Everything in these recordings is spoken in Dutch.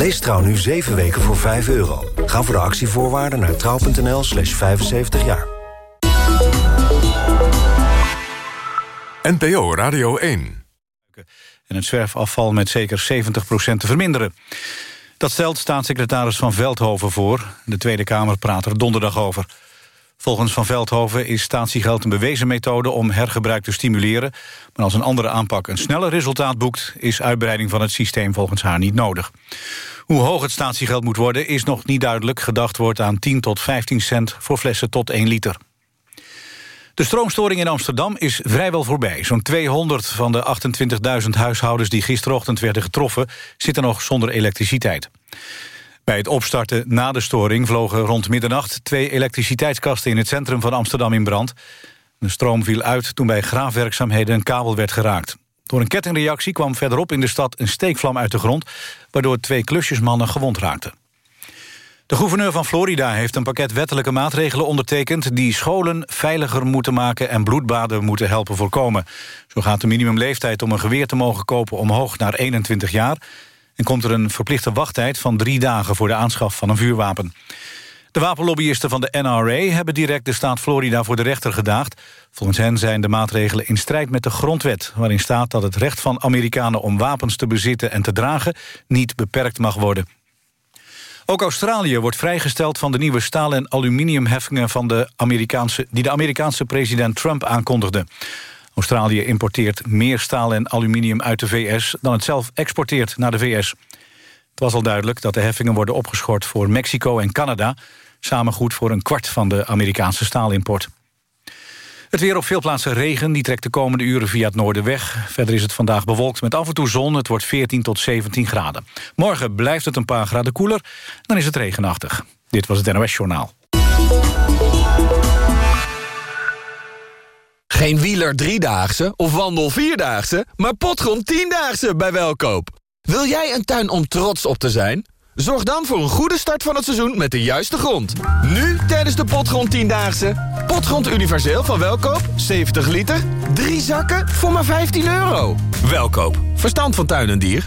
Lees Trouw nu 7 weken voor 5 euro. Ga voor de actievoorwaarden naar trouw.nl slash 75 jaar. NPO Radio 1. En het zwerfafval met zeker 70% te verminderen. Dat stelt staatssecretaris Van Veldhoven voor. De Tweede Kamer praat er donderdag over. Volgens Van Veldhoven is statiegeld een bewezen methode om hergebruik te stimuleren. Maar als een andere aanpak een sneller resultaat boekt... is uitbreiding van het systeem volgens haar niet nodig. Hoe hoog het statiegeld moet worden is nog niet duidelijk. Gedacht wordt aan 10 tot 15 cent voor flessen tot 1 liter. De stroomstoring in Amsterdam is vrijwel voorbij. Zo'n 200 van de 28.000 huishoudens die gisterochtend werden getroffen... zitten nog zonder elektriciteit. Bij het opstarten na de storing vlogen rond middernacht... twee elektriciteitskasten in het centrum van Amsterdam in brand. De stroom viel uit toen bij graafwerkzaamheden een kabel werd geraakt. Door een kettingreactie kwam verderop in de stad een steekvlam uit de grond... waardoor twee klusjesmannen gewond raakten. De gouverneur van Florida heeft een pakket wettelijke maatregelen ondertekend... die scholen veiliger moeten maken en bloedbaden moeten helpen voorkomen. Zo gaat de minimumleeftijd om een geweer te mogen kopen omhoog naar 21 jaar... en komt er een verplichte wachttijd van drie dagen voor de aanschaf van een vuurwapen. De wapenlobbyisten van de NRA hebben direct de staat Florida voor de rechter gedaagd. Volgens hen zijn de maatregelen in strijd met de grondwet... waarin staat dat het recht van Amerikanen om wapens te bezitten en te dragen... niet beperkt mag worden. Ook Australië wordt vrijgesteld van de nieuwe staal- en aluminiumheffingen van de Amerikaanse, die de Amerikaanse president Trump aankondigde. Australië importeert meer staal en aluminium uit de VS... dan het zelf exporteert naar de VS. Het was al duidelijk dat de heffingen worden opgeschort voor Mexico en Canada... samen goed voor een kwart van de Amerikaanse staalimport. Het weer op veel plaatsen regen, die trekt de komende uren via het noorden weg. Verder is het vandaag bewolkt met af en toe zon. Het wordt 14 tot 17 graden. Morgen blijft het een paar graden koeler, dan is het regenachtig. Dit was het NOS Journaal. Geen wieler driedaagse of wandel vierdaagse, maar potgrond tiendaagse bij Welkoop. Wil jij een tuin om trots op te zijn? Zorg dan voor een goede start van het seizoen met de juiste grond. Nu tijdens de Potgrond 10-daagse. Potgrond universeel van Welkoop, 70 liter. Drie zakken voor maar 15 euro. Welkoop, verstand van tuin en dier.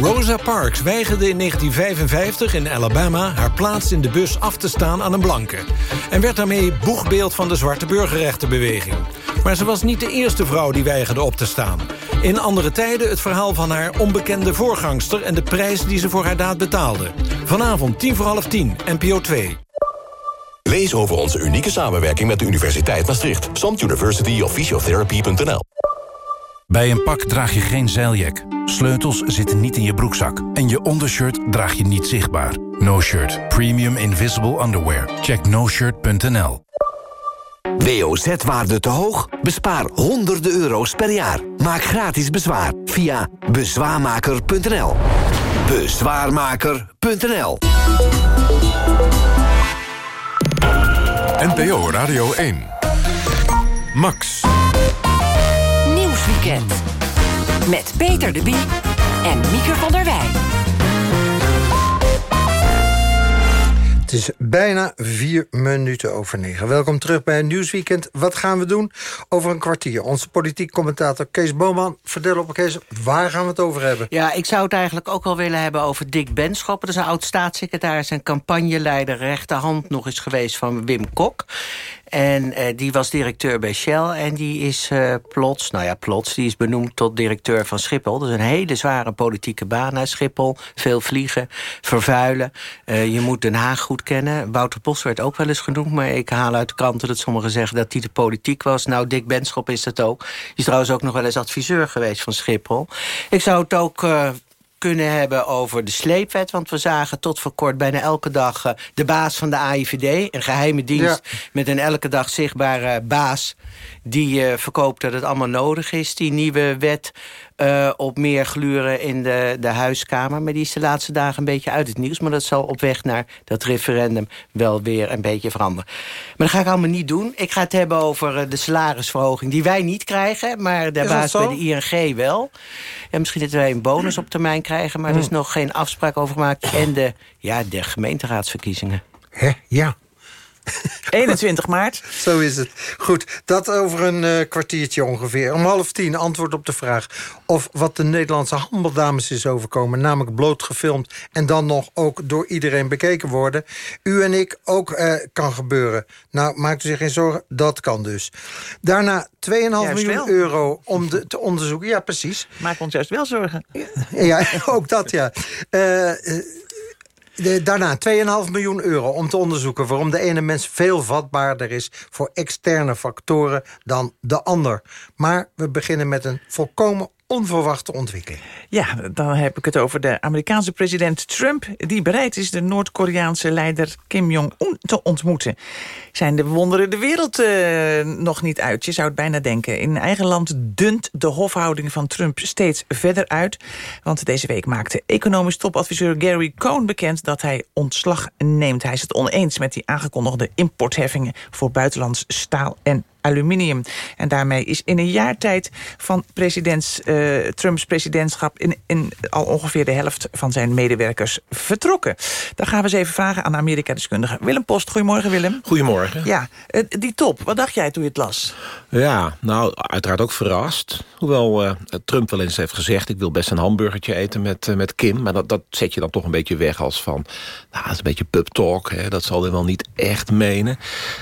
Rosa Parks weigerde in 1955 in Alabama haar plaats in de bus af te staan aan een blanke. En werd daarmee boegbeeld van de zwarte burgerrechtenbeweging. Maar ze was niet de eerste vrouw die weigerde op te staan. In andere tijden het verhaal van haar onbekende voorgangster... en de prijs die ze voor haar daad betaalde. Vanavond tien voor half tien, NPO 2. Lees over onze unieke samenwerking met de Universiteit Maastricht. Samt University of Physiotherapy.nl Bij een pak draag je geen zeiljak. Sleutels zitten niet in je broekzak. En je ondershirt draag je niet zichtbaar. No Shirt. Premium Invisible Underwear. Check noshirt.nl WOZ-waarde te hoog? Bespaar honderden euro's per jaar. Maak gratis bezwaar via bezwaarmaker.nl. Bezwaarmaker.nl NPO Radio 1. Max. Nieuwsweekend. Met Peter de Bie en Mieke van der Wij. Het is bijna vier minuten over negen. Welkom terug bij Nieuwsweekend. Wat gaan we doen? Over een kwartier. Onze politiek commentator Kees Boman. Vertel op Kees, waar gaan we het over hebben? Ja, ik zou het eigenlijk ook al willen hebben over Dick Benschop. Dat is een oud-staatssecretaris en campagneleider... rechterhand nog eens geweest van Wim Kok. En uh, die was directeur bij Shell en die is uh, plots, nou ja, plots, die is benoemd tot directeur van Schiphol. Dat is een hele zware politieke baan naar Schiphol. Veel vliegen, vervuilen. Uh, je moet Den Haag goed kennen. Wouter Bos werd ook wel eens genoemd, maar ik haal uit de kranten dat sommigen zeggen dat hij de politiek was. Nou, Dick Benschop is dat ook. Die is trouwens ook nog wel eens adviseur geweest van Schiphol. Ik zou het ook kunnen hebben over de sleepwet. Want we zagen tot voor kort bijna elke dag uh, de baas van de AIVD. Een geheime dienst ja. met een elke dag zichtbare baas... die uh, verkoopt dat het allemaal nodig is, die nieuwe wet eh, op meer gluren in de, de huiskamer. Maar die is de laatste dagen een beetje uit het nieuws. Maar dat zal op weg naar dat referendum wel weer een beetje veranderen. Maar dat ga ik allemaal niet doen. Ik ga het hebben over eh, de salarisverhoging die wij niet krijgen. Maar de baas bij de ING wel. En misschien dat wij een bonus op termijn krijgen. Maar er is Hm. nog geen afspraak over gemaakt. En de, ja, de gemeenteraadsverkiezingen. Hè? Ja. 21 maart. Zo is het. Goed, dat over een eh, kwartiertje ongeveer. Om half tien antwoord op de vraag... of wat de Nederlandse handbaldames is overkomen... namelijk blootgefilmd en dan nog ook door iedereen bekeken worden. U en ik ook eh, kan gebeuren. Nou, maakt u zich geen zorgen, dat kan dus. Daarna 2,5 Juist miljoen wel. euro om de, te onderzoeken. Ja, precies. Maak ons juist wel zorgen. Ja, ook dat, ja. Eh, de, daarna 2,5 miljoen euro om te onderzoeken... waarom de ene mens veel vatbaarder is voor externe factoren dan de ander. Maar we beginnen met een volkomen onverwachte ontwikkeling. Ja, dan heb ik het over de Amerikaanse president Trump... die bereid is de Noord-Koreaanse leider Kim Jong-un te ontmoeten. Zijn de wonderen de wereld eh, nog niet uit? Je zou het bijna denken. In eigen land dunt de hofhouding van Trump steeds verder uit. Want deze week maakte economisch topadviseur Gary Cohn bekend... dat hij ontslag neemt. Hij is het oneens met die aangekondigde importheffingen... voor buitenlands staal en aluminium. En daarmee is in een jaar tijd van presidents, eh, Trumps presidentschap... In, in al ongeveer de helft van zijn medewerkers vertrokken. Dan gaan we eens even vragen aan Amerika-deskundige Willem Post. Goedemorgen, Willem. Goedemorgen. Ja, eh, die top, wat dacht jij toen je het las? Ja, nou, uiteraard ook verrast. Hoewel eh, Trump wel eens heeft gezegd... ik wil best een hamburgertje eten met, met Kim. Maar dat, dat zet je dan toch een beetje weg als van... nou, dat is een beetje pub talk. Hè, dat zal hij wel niet echt menen.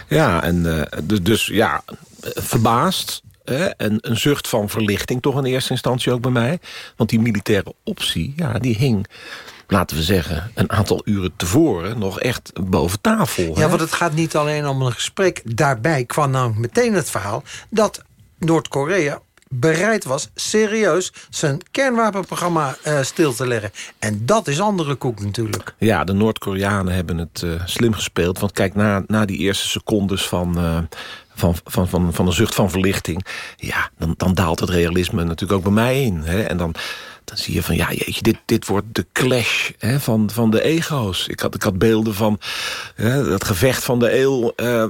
Ja, en dus, dus ja, verbaasd. Hè, en een zucht van verlichting toch in eerste instantie ook bij mij. Want die militaire optie, ja, die hing laten we zeggen, een aantal uren tevoren nog echt boven tafel. Ja, hè? want het gaat niet alleen om een gesprek. Daarbij kwam nou meteen het verhaal... dat Noord-Korea bereid was serieus zijn kernwapenprogramma eh, stil te leggen. En dat is andere koek natuurlijk. Ja, de Noord-Koreanen hebben het eh, slim gespeeld. Want kijk, na, na die eerste secondes van, eh, van, van, van, van een zucht van verlichting... ja, dan, dan daalt het realisme natuurlijk ook bij mij in. Hè? En dan, dan zie je van, ja, jeetje, dit, dit wordt de clash hè, van, van de ego's. Ik had, ik had beelden van hè, dat gevecht van de eeuw, eh,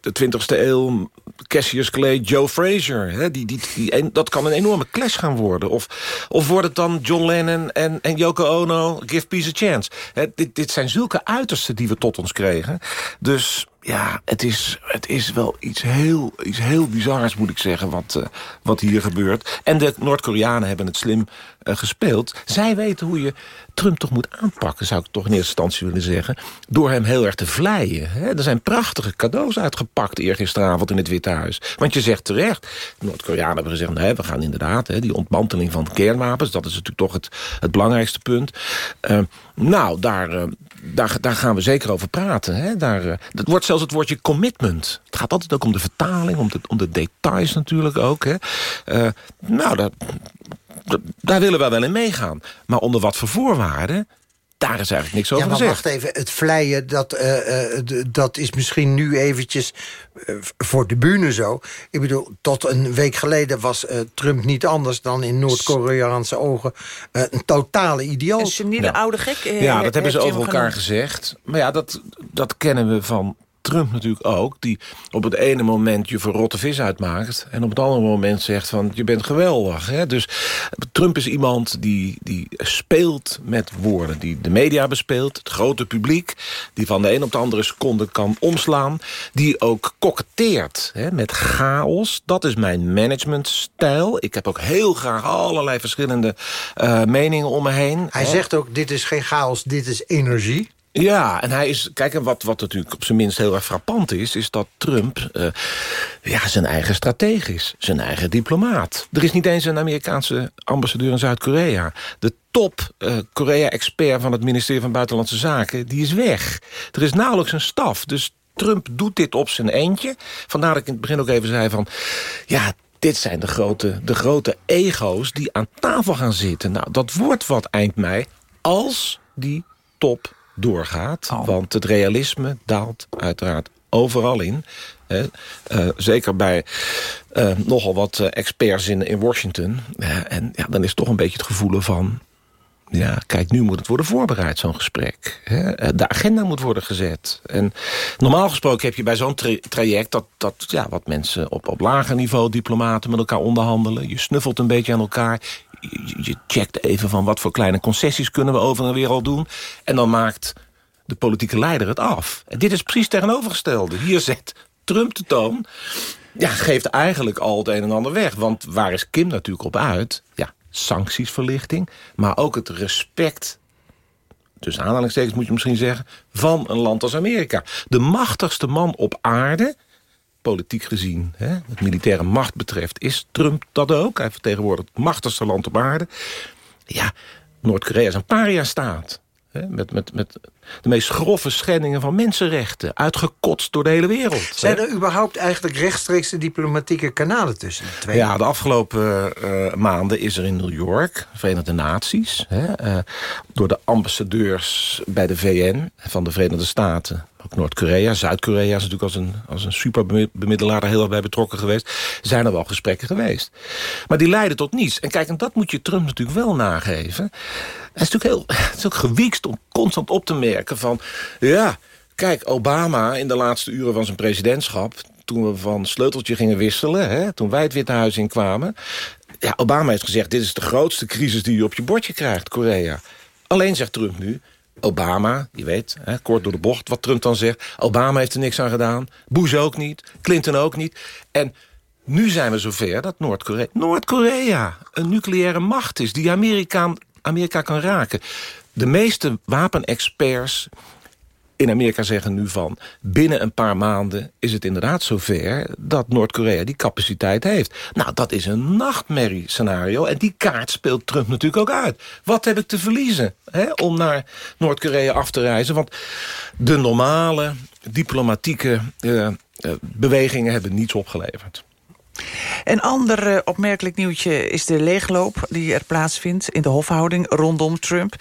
de 20e eeuw... Cassius Clay, Joe Frazier. Hè, die, die, die, dat kan een enorme clash gaan worden. Of, of wordt het dan John Lennon en, en Yoko Ono, Give Peace a Chance. Hè, dit, dit zijn zulke uitersten die we tot ons kregen. Dus ja, het is, het is wel iets heel, iets heel bizars, moet ik zeggen, wat, eh, wat hier gebeurt. En de Noord-Koreanen hebben het slim eh, gespeeld. Zij weten hoe je Trump toch moet aanpakken, zou ik toch in eerste instantie willen zeggen. Door hem heel erg te vleien. Hè. Er zijn prachtige cadeaus uitgepakt eergisteravond in het Witte Huis. Want je zegt terecht, Noord-Koreanen hebben gezegd... nee, we gaan inderdaad, hè, die ontmanteling van kernwapens... dat is natuurlijk toch het, het belangrijkste punt. Eh, nou, daar, eh, daar, daar gaan we zeker over praten. Hè. Daar, eh, dat wordt zelfs het woordje commitment. Het gaat altijd ook om de vertaling, om de, om de details natuurlijk ook. Hè. Nou, dat- daar willen wij wel in meegaan. Maar onder wat voor voorwaarden, daar is eigenlijk niks over ja, maar gezegd. wacht even, het vleien, dat, eh, eh, dat is misschien nu eventjes eh, voor de bühne zo. Ik bedoel, tot een week geleden was eh, Trump niet anders... dan in Noord-Koreaanse ogen eh, een totale idioot. Een seniele oude gek. Ja, dat hebben ze over elkaar genoemd. gezegd. Maar ja, dat, dat kennen we van Trump natuurlijk ook. Die op het ene moment je voor rotte vis uitmaakt... en op het andere moment zegt van je bent geweldig. Hè? Dus Trump is iemand die, die speelt met woorden. Die de media bespeelt, het grote publiek... die van de een op de andere seconde kan omslaan. Die ook koketteert hè, met chaos. Dat is mijn managementstijl. Ik heb ook heel graag allerlei verschillende eh, meningen om me heen. Hij hè. zegt ook, dit is geen chaos, dit is energie. Ja, en hij is. Kijk, en wat, wat natuurlijk op zijn minst heel erg frappant is, is dat Trump eh, ja, zijn eigen strateeg is, zijn eigen diplomaat. Er is niet eens een Amerikaanse ambassadeur in Zuid-Korea. De top eh, Korea-expert van het ministerie van Buitenlandse Zaken, die is weg. Er is nauwelijks een staf. Dus Trump doet dit op zijn eentje. Vandaar dat ik in het begin ook even zei van, ja. Dit zijn de grote, de grote ego's die aan tafel gaan zitten. Nou, dat wordt wat eind mei als die top doorgaat. Want het realisme daalt uiteraard overal in. Hè. Eh, zeker bij eh, nogal wat eh, experts in, in Washington. En ja, dan is toch een beetje het gevoel van... Ja, kijk, nu moet het worden voorbereid, zo'n gesprek. Hè? De agenda moet worden gezet. En normaal gesproken heb je bij zo'n tra traject... dat, dat ja, wat mensen op, op lager niveau, diplomaten, met elkaar onderhandelen. Je snuffelt een beetje aan elkaar. Je, je checkt even van wat voor kleine concessies kunnen we over en weer al doen. En dan maakt de politieke leider het af. En dit is precies tegenovergestelde. Hier zet Trump de toon. Ja, geeft eigenlijk al het een en ander weg. Want waar is Kim natuurlijk op uit? Ja, sanctiesverlichting. Maar ook het respect tussen aanhalingstekens moet je misschien zeggen... van een land als Amerika. De machtigste man op aarde, politiek gezien... Hè, wat militaire macht betreft, is Trump dat ook. Hij vertegenwoordigt het machtigste land op aarde. Ja, Noord-Korea is een paria-staat. Met, met, met de meest grove schendingen van mensenrechten. Uitgekotst door de hele wereld. Zijn er überhaupt eigenlijk rechtstreeks diplomatieke kanalen tussen de twee? Ja, de afgelopen uh, maanden is er in New York, Verenigde Naties... Hè, uh, door de ambassadeurs bij de VN van de Verenigde Staten... Noord-Korea, Zuid-Korea is natuurlijk als een, als een superbemiddelaar... er heel erg bij betrokken geweest, zijn er wel gesprekken geweest. Maar die leiden tot niets. En kijk, en dat moet je Trump natuurlijk wel nageven... Het is natuurlijk heel het is ook gewiekst om constant op te merken van... ja, kijk, Obama in de laatste uren van zijn presidentschap... toen we van sleuteltje gingen wisselen, hè, toen wij het Witte Huis inkwamen... ja, Obama heeft gezegd, dit is de grootste crisis die je op je bordje krijgt, Korea. Alleen zegt Trump nu, Obama, je weet, hè, kort door de bocht wat Trump dan zegt... Obama heeft er niks aan gedaan, Bush ook niet, Clinton ook niet. En nu zijn we zover dat Noord-Korea Noord-Korea een nucleaire macht is... die Amerika kan raken. De meeste wapenexperts in Amerika zeggen nu van... binnen een paar maanden is het inderdaad zover... dat Noord-Korea die capaciteit heeft. Nou, dat is een nachtmerrie-scenario. En die kaart speelt Trump natuurlijk ook uit. Wat heb ik te verliezen hè, om naar Noord-Korea af te reizen? Want de normale diplomatieke uh, uh, bewegingen hebben niets opgeleverd. Een ander uh, opmerkelijk nieuwtje is de leegloop die er plaatsvindt... in de hofhouding rondom Trump.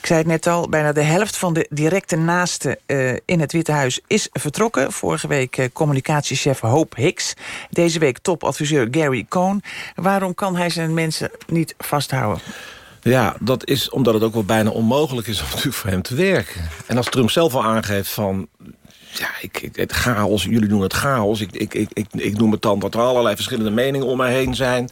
Ik zei het net al, bijna de helft van de directe naasten uh, in het Witte Huis is vertrokken. Vorige week uh, communicatiechef Hope Hicks. Deze week topadviseur Gary Cohn. Waarom kan hij zijn mensen niet vasthouden? Ja, dat is omdat het ook wel bijna onmogelijk is om natuurlijk voor hem te werken. En als Trump zelf al aangeeft van ja, ik, het chaos, jullie noemen het chaos. Ik, ik, ik, ik, ik noem het dan dat er allerlei verschillende meningen om mij heen zijn.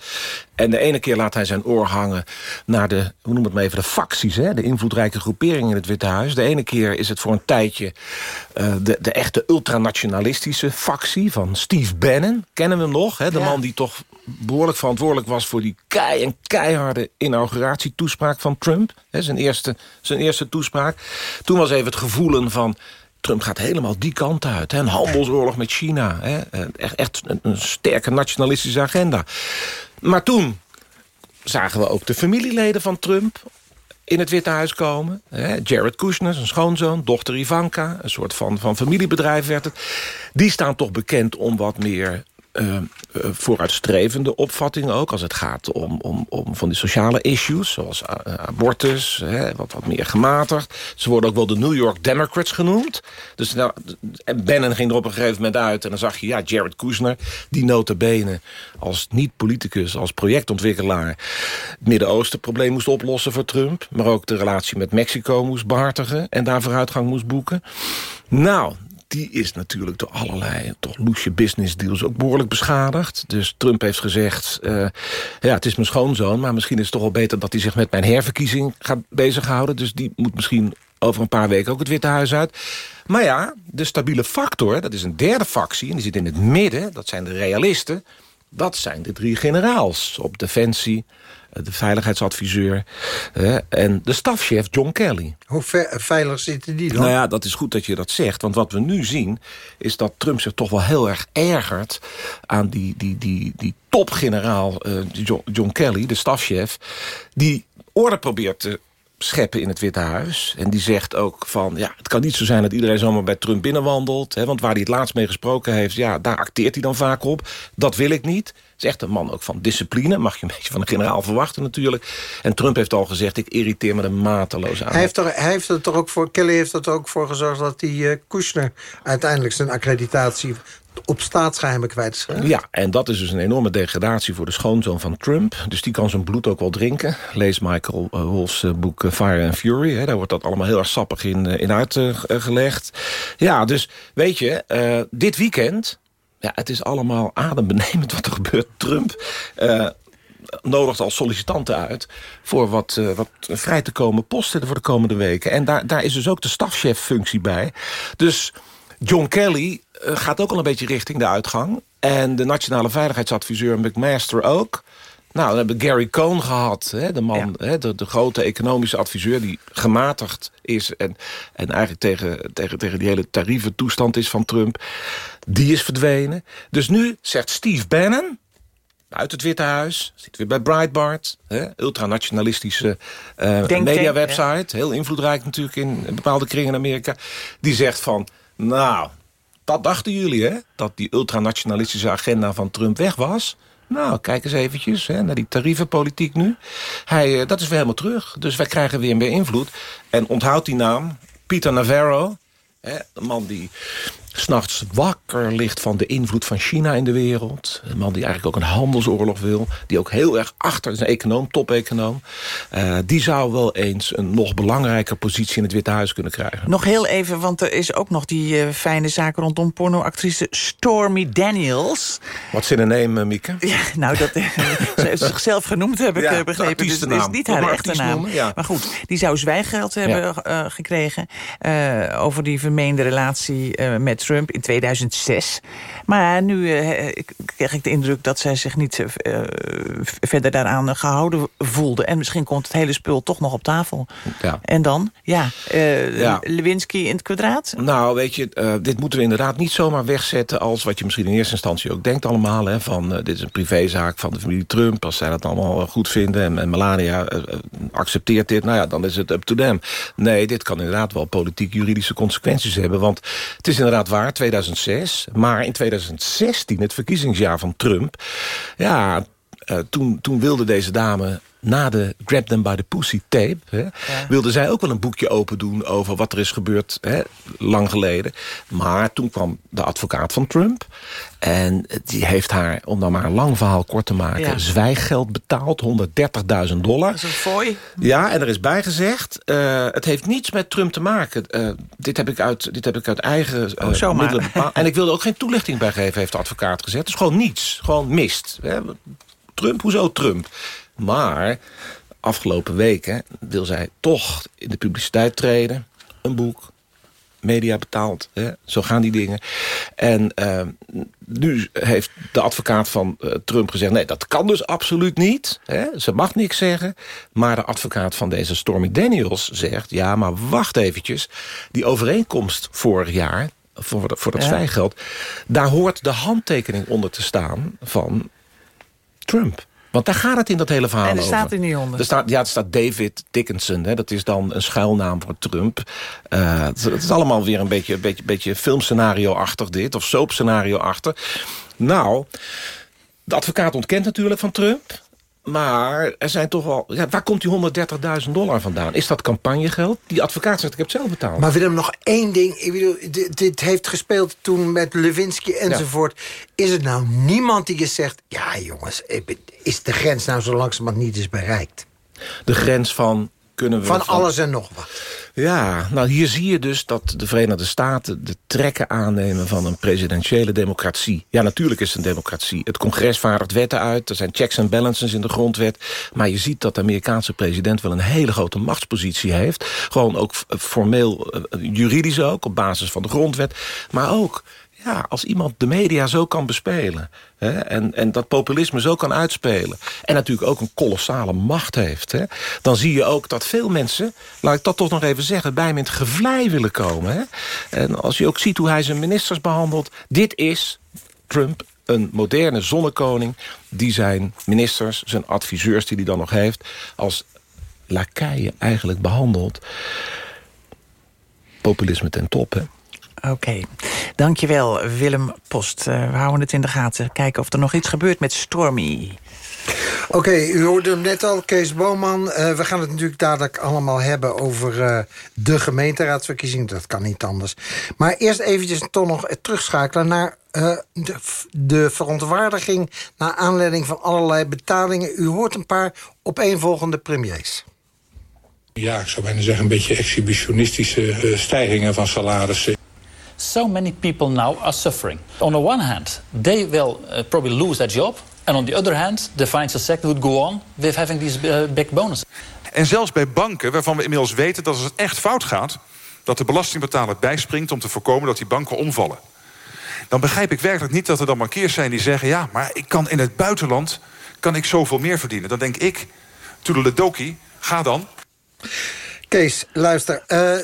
En de ene keer laat hij zijn oor hangen naar de, hoe noem het maar even, de facties. Hè? De invloedrijke groeperingen in het Witte Huis. De ene keer is het voor een tijdje uh, de, de echte ultranationalistische factie van Steve Bannon. Kennen we hem nog? Hè? De ja. man die toch behoorlijk verantwoordelijk was voor die kei en keiharde inauguratietoespraak van Trump. Hè? Zijn, eerste, zijn eerste toespraak. Toen was even het gevoelen van Trump gaat helemaal die kant uit. Hè? Een handelsoorlog met China. Hè? Echt, echt een, sterke nationalistische agenda. Maar toen zagen we ook de familieleden van Trump in het Witte Huis komen. Jared Kushner, zijn schoonzoon, dochter Ivanka... een soort van, van familiebedrijf werd het. Die staan toch bekend om wat meer uh, vooruitstrevende opvattingen ook... als het gaat om, om, om van die sociale issues, zoals uh, abortus, hè, wat, wat meer gematigd. Ze worden ook wel de New York Democrats genoemd. Dus nou, Bannon ging er op een gegeven moment uit... en dan zag je, ja, Jared Kushner, die notabene als niet-politicus... als projectontwikkelaar het Midden-Oosten probleem moest oplossen voor Trump... maar ook de relatie met Mexico moest behartigen... en daar vooruitgang moest boeken. Nou, die is natuurlijk door allerlei toch loesje business deals ook behoorlijk beschadigd. Dus Trump heeft gezegd, uh, ja, het is mijn schoonzoon... maar misschien is het toch wel beter dat hij zich met mijn herverkiezing gaat bezighouden. Dus die moet misschien over een paar weken ook het Witte Huis uit. Maar ja, de stabiele factor, dat is een derde factie... en die zit in het midden, dat zijn de realisten... dat zijn de drie generaals op defensie, de veiligheidsadviseur en de stafchef John Kelly. Hoe veilig zitten die dan? Nou ja, dat is goed dat je dat zegt. Want wat we nu zien, is dat Trump zich toch wel heel erg ergert... aan die, die, die, die topgeneraal uh, John, John Kelly, de stafchef... die orde probeert te scheppen in het Witte Huis. En die zegt ook van, ja, het kan niet zo zijn dat iedereen zomaar bij Trump binnenwandelt. Hè, want waar hij het laatst mee gesproken heeft, ja, daar acteert hij dan vaak op. Dat wil ik niet. Het is echt een man ook van discipline. Mag je een beetje van een generaal verwachten natuurlijk. En Trump heeft al gezegd, ik irriteer me er mateloos aan. Hij heeft, er, hij heeft er toch ook voor, Kelly heeft er ook voor gezorgd... dat die uh, Kushner uiteindelijk zijn accreditatie op staatsgeheimen kwijt is. Ja, en dat is dus een enorme degradatie voor de schoonzoon van Trump. Dus die kan zijn bloed ook wel drinken. Lees Michael uh, Wolf's uh, boek Fire and Fury. Hè. Daar wordt dat allemaal heel erg sappig in, in uitgelegd. ja, dus weet je, dit weekend... Ja, het is allemaal adembenemend wat er gebeurt. Trump nodigt als sollicitanten uit... voor wat, uh, wat vrij te komen posten voor de komende weken. En daar, daar is dus ook de stafcheffunctie bij. Dus John Kelly uh, gaat ook al een beetje richting de uitgang. En de nationale veiligheidsadviseur McMaster ook. Nou, dan hebben we Gary Cohn gehad. Hè, de man, ja. hè, de, de, grote economische adviseur die gematigd is... en, en eigenlijk tegen, tegen, tegen die hele tarieven toestand is van Trump. Die is verdwenen. Dus nu zegt Steve Bannon uit het Witte Huis. Zit weer bij Breitbart. Hè, ultranationalistische uh, mediawebsite. Ja. Heel invloedrijk natuurlijk in bepaalde kringen in Amerika. Die zegt van, nou, dat dachten jullie hè? Dat die ultranationalistische agenda van Trump weg was. Nou, kijk eens eventjes hè, naar die tarievenpolitiek nu. Hij, uh, dat is weer helemaal terug. Dus wij krijgen weer meer invloed. En onthoud die naam, Peter Navarro. Hè, de man die s'nachts wakker ligt van de invloed van China in de wereld. Een man die eigenlijk ook een handelsoorlog wil. Die ook heel erg achter is, een econoom, top-econoom. Uh, die zou wel eens een nog belangrijker positie in het Witte Huis kunnen krijgen. Nog heel even, want er is ook nog die uh, fijne zaak rondom pornoactrice Stormy Daniels. Wat zit een neem, uh, Mieke? Ja, nou, dat ze heeft zichzelf genoemd, heb ik ja, begrepen. Dus het is niet haar echte naam. Noemen, ja. Maar goed, die zou zwijggeld hebben ja. gekregen... over die vermeende relatie met Trump in 2006. Maar nu uh, krijg ik de indruk dat zij zich niet uh, verder daaraan gehouden voelde. En misschien komt het hele spul toch nog op tafel. Ja. En dan? Ja, ja. Lewinsky in het kwadraat? Nou, weet je, dit moeten we inderdaad niet zomaar wegzetten... als wat je misschien in eerste instantie ook denkt allemaal. Hè, van dit is een privézaak van de familie Trump. Als zij dat allemaal goed vinden en, en Melania accepteert dit... nou ja, dan is het up to them. Nee, dit kan inderdaad wel politiek-juridische consequenties hebben. Want het is inderdaad waar 2006. Maar in 2016, het verkiezingsjaar van Trump... ja, uh, toen, toen wilde deze dame na de Grab Them by the Pussy tape... Hè, ja. wilde zij ook wel een boekje open doen over wat er is gebeurd hè, lang geleden. Maar toen kwam de advocaat van Trump... en die heeft haar, om dan maar een lang verhaal kort te maken... Ja. zwijggeld betaald, 130.000 dollar. Dat is een fooi. Ja, en er is bijgezegd... Uh, het heeft niets met Trump te maken. Uh, dit, heb ik uit, dit heb ik uit eigen uh, oh, middelen bepaald. En ik wilde ook geen toelichting bij geven, heeft de advocaat gezegd. Het is gewoon niets, gewoon mist. Hè. Trump, hoezo Trump? Maar afgelopen weken wil zij toch in de publiciteit treden. Een boek, media betaald. Hè? Zo gaan die dingen. En uh, nu heeft de advocaat van uh, Trump gezegd... nee, dat kan dus absoluut niet. Hè? Ze mag niks zeggen. Maar de advocaat van deze Stormy Daniels zegt... ja, maar wacht eventjes. Die overeenkomst vorig jaar voor, voor dat ja. zwijgeld... daar hoort de handtekening onder te staan van Trump. Want daar gaat het in dat hele verhaal over. En er staat er niet onder. Er staat, ja, er staat David Dickinson. Hè, dat is dan een schuilnaam voor Trump. Uh, het, het, is allemaal weer een beetje, beetje, beetje filmscenario-achtig dit. Of soapscenario-achtig. Nou, de advocaat ontkent natuurlijk van Trump. Maar er zijn toch wel... Ja, waar komt die 130.000 dollar vandaan? Is dat campagnegeld? Die advocaat zegt, ik heb het zelf betaald. Maar Willem, nog één ding. Ik bedoel, dit, dit heeft gespeeld toen met Lewinsky enzovoort. Ja. Is er nou niemand die je zegt... ja jongens, is de grens nou zo langzamerhand niet eens bereikt? De grens van... Kunnen we van, van alles en nog wat. Ja, nou hier zie je dus dat de Verenigde Staten de trekken aannemen van een presidentiële democratie. Ja, natuurlijk is het een democratie. Het congres vaardigt wetten uit, er zijn checks en balances in de grondwet. Maar je ziet dat de Amerikaanse president wel een hele grote machtspositie heeft. Gewoon ook formeel, juridisch ook, op basis van de grondwet. Maar ook als iemand de media zo kan bespelen... Hè, en, en dat populisme zo kan uitspelen... en natuurlijk ook een kolossale macht heeft... Hè, dan zie je ook dat veel mensen, laat ik dat toch nog even zeggen... bij hem in het gevlei willen komen. Hè. En als je ook ziet hoe hij zijn ministers behandelt... dit is Trump een moderne zonnekoning... die zijn ministers, zijn adviseurs die hij dan nog heeft... als lakeien eigenlijk behandeld. Populisme ten top, hè. Oké, dankjewel Willem Post. Uh, we houden het in de gaten. Kijken of er nog iets gebeurt met Stormy. Oké, u hoorde hem net al, Kees Boman. Uh, we gaan het natuurlijk dadelijk allemaal hebben over uh, de gemeenteraadsverkiezing. Dat kan niet anders. Maar eerst eventjes toch nog terugschakelen naar uh, de, de, verontwaardiging... naar aanleiding van allerlei betalingen. U hoort een paar opeenvolgende premiers. Ja, ik zou bijna zeggen een beetje exhibitionistische stijgingen van salarissen. So many people now are suffering. On the one hand, they will probably lose their job... And on the other hand, the financial sector would go on with having these uh, big bonuses. En zelfs bij banken, waarvan we inmiddels weten dat als het echt fout gaat... dat de belastingbetaler bijspringt om te voorkomen dat die banken omvallen. Dan begrijp ik werkelijk niet dat er dan bankiers zijn die zeggen... ja, maar ik kan in het buitenland kan ik zoveel meer verdienen. Dan denk ik, toedeledoki, ga dan. Kees, luister. Uh,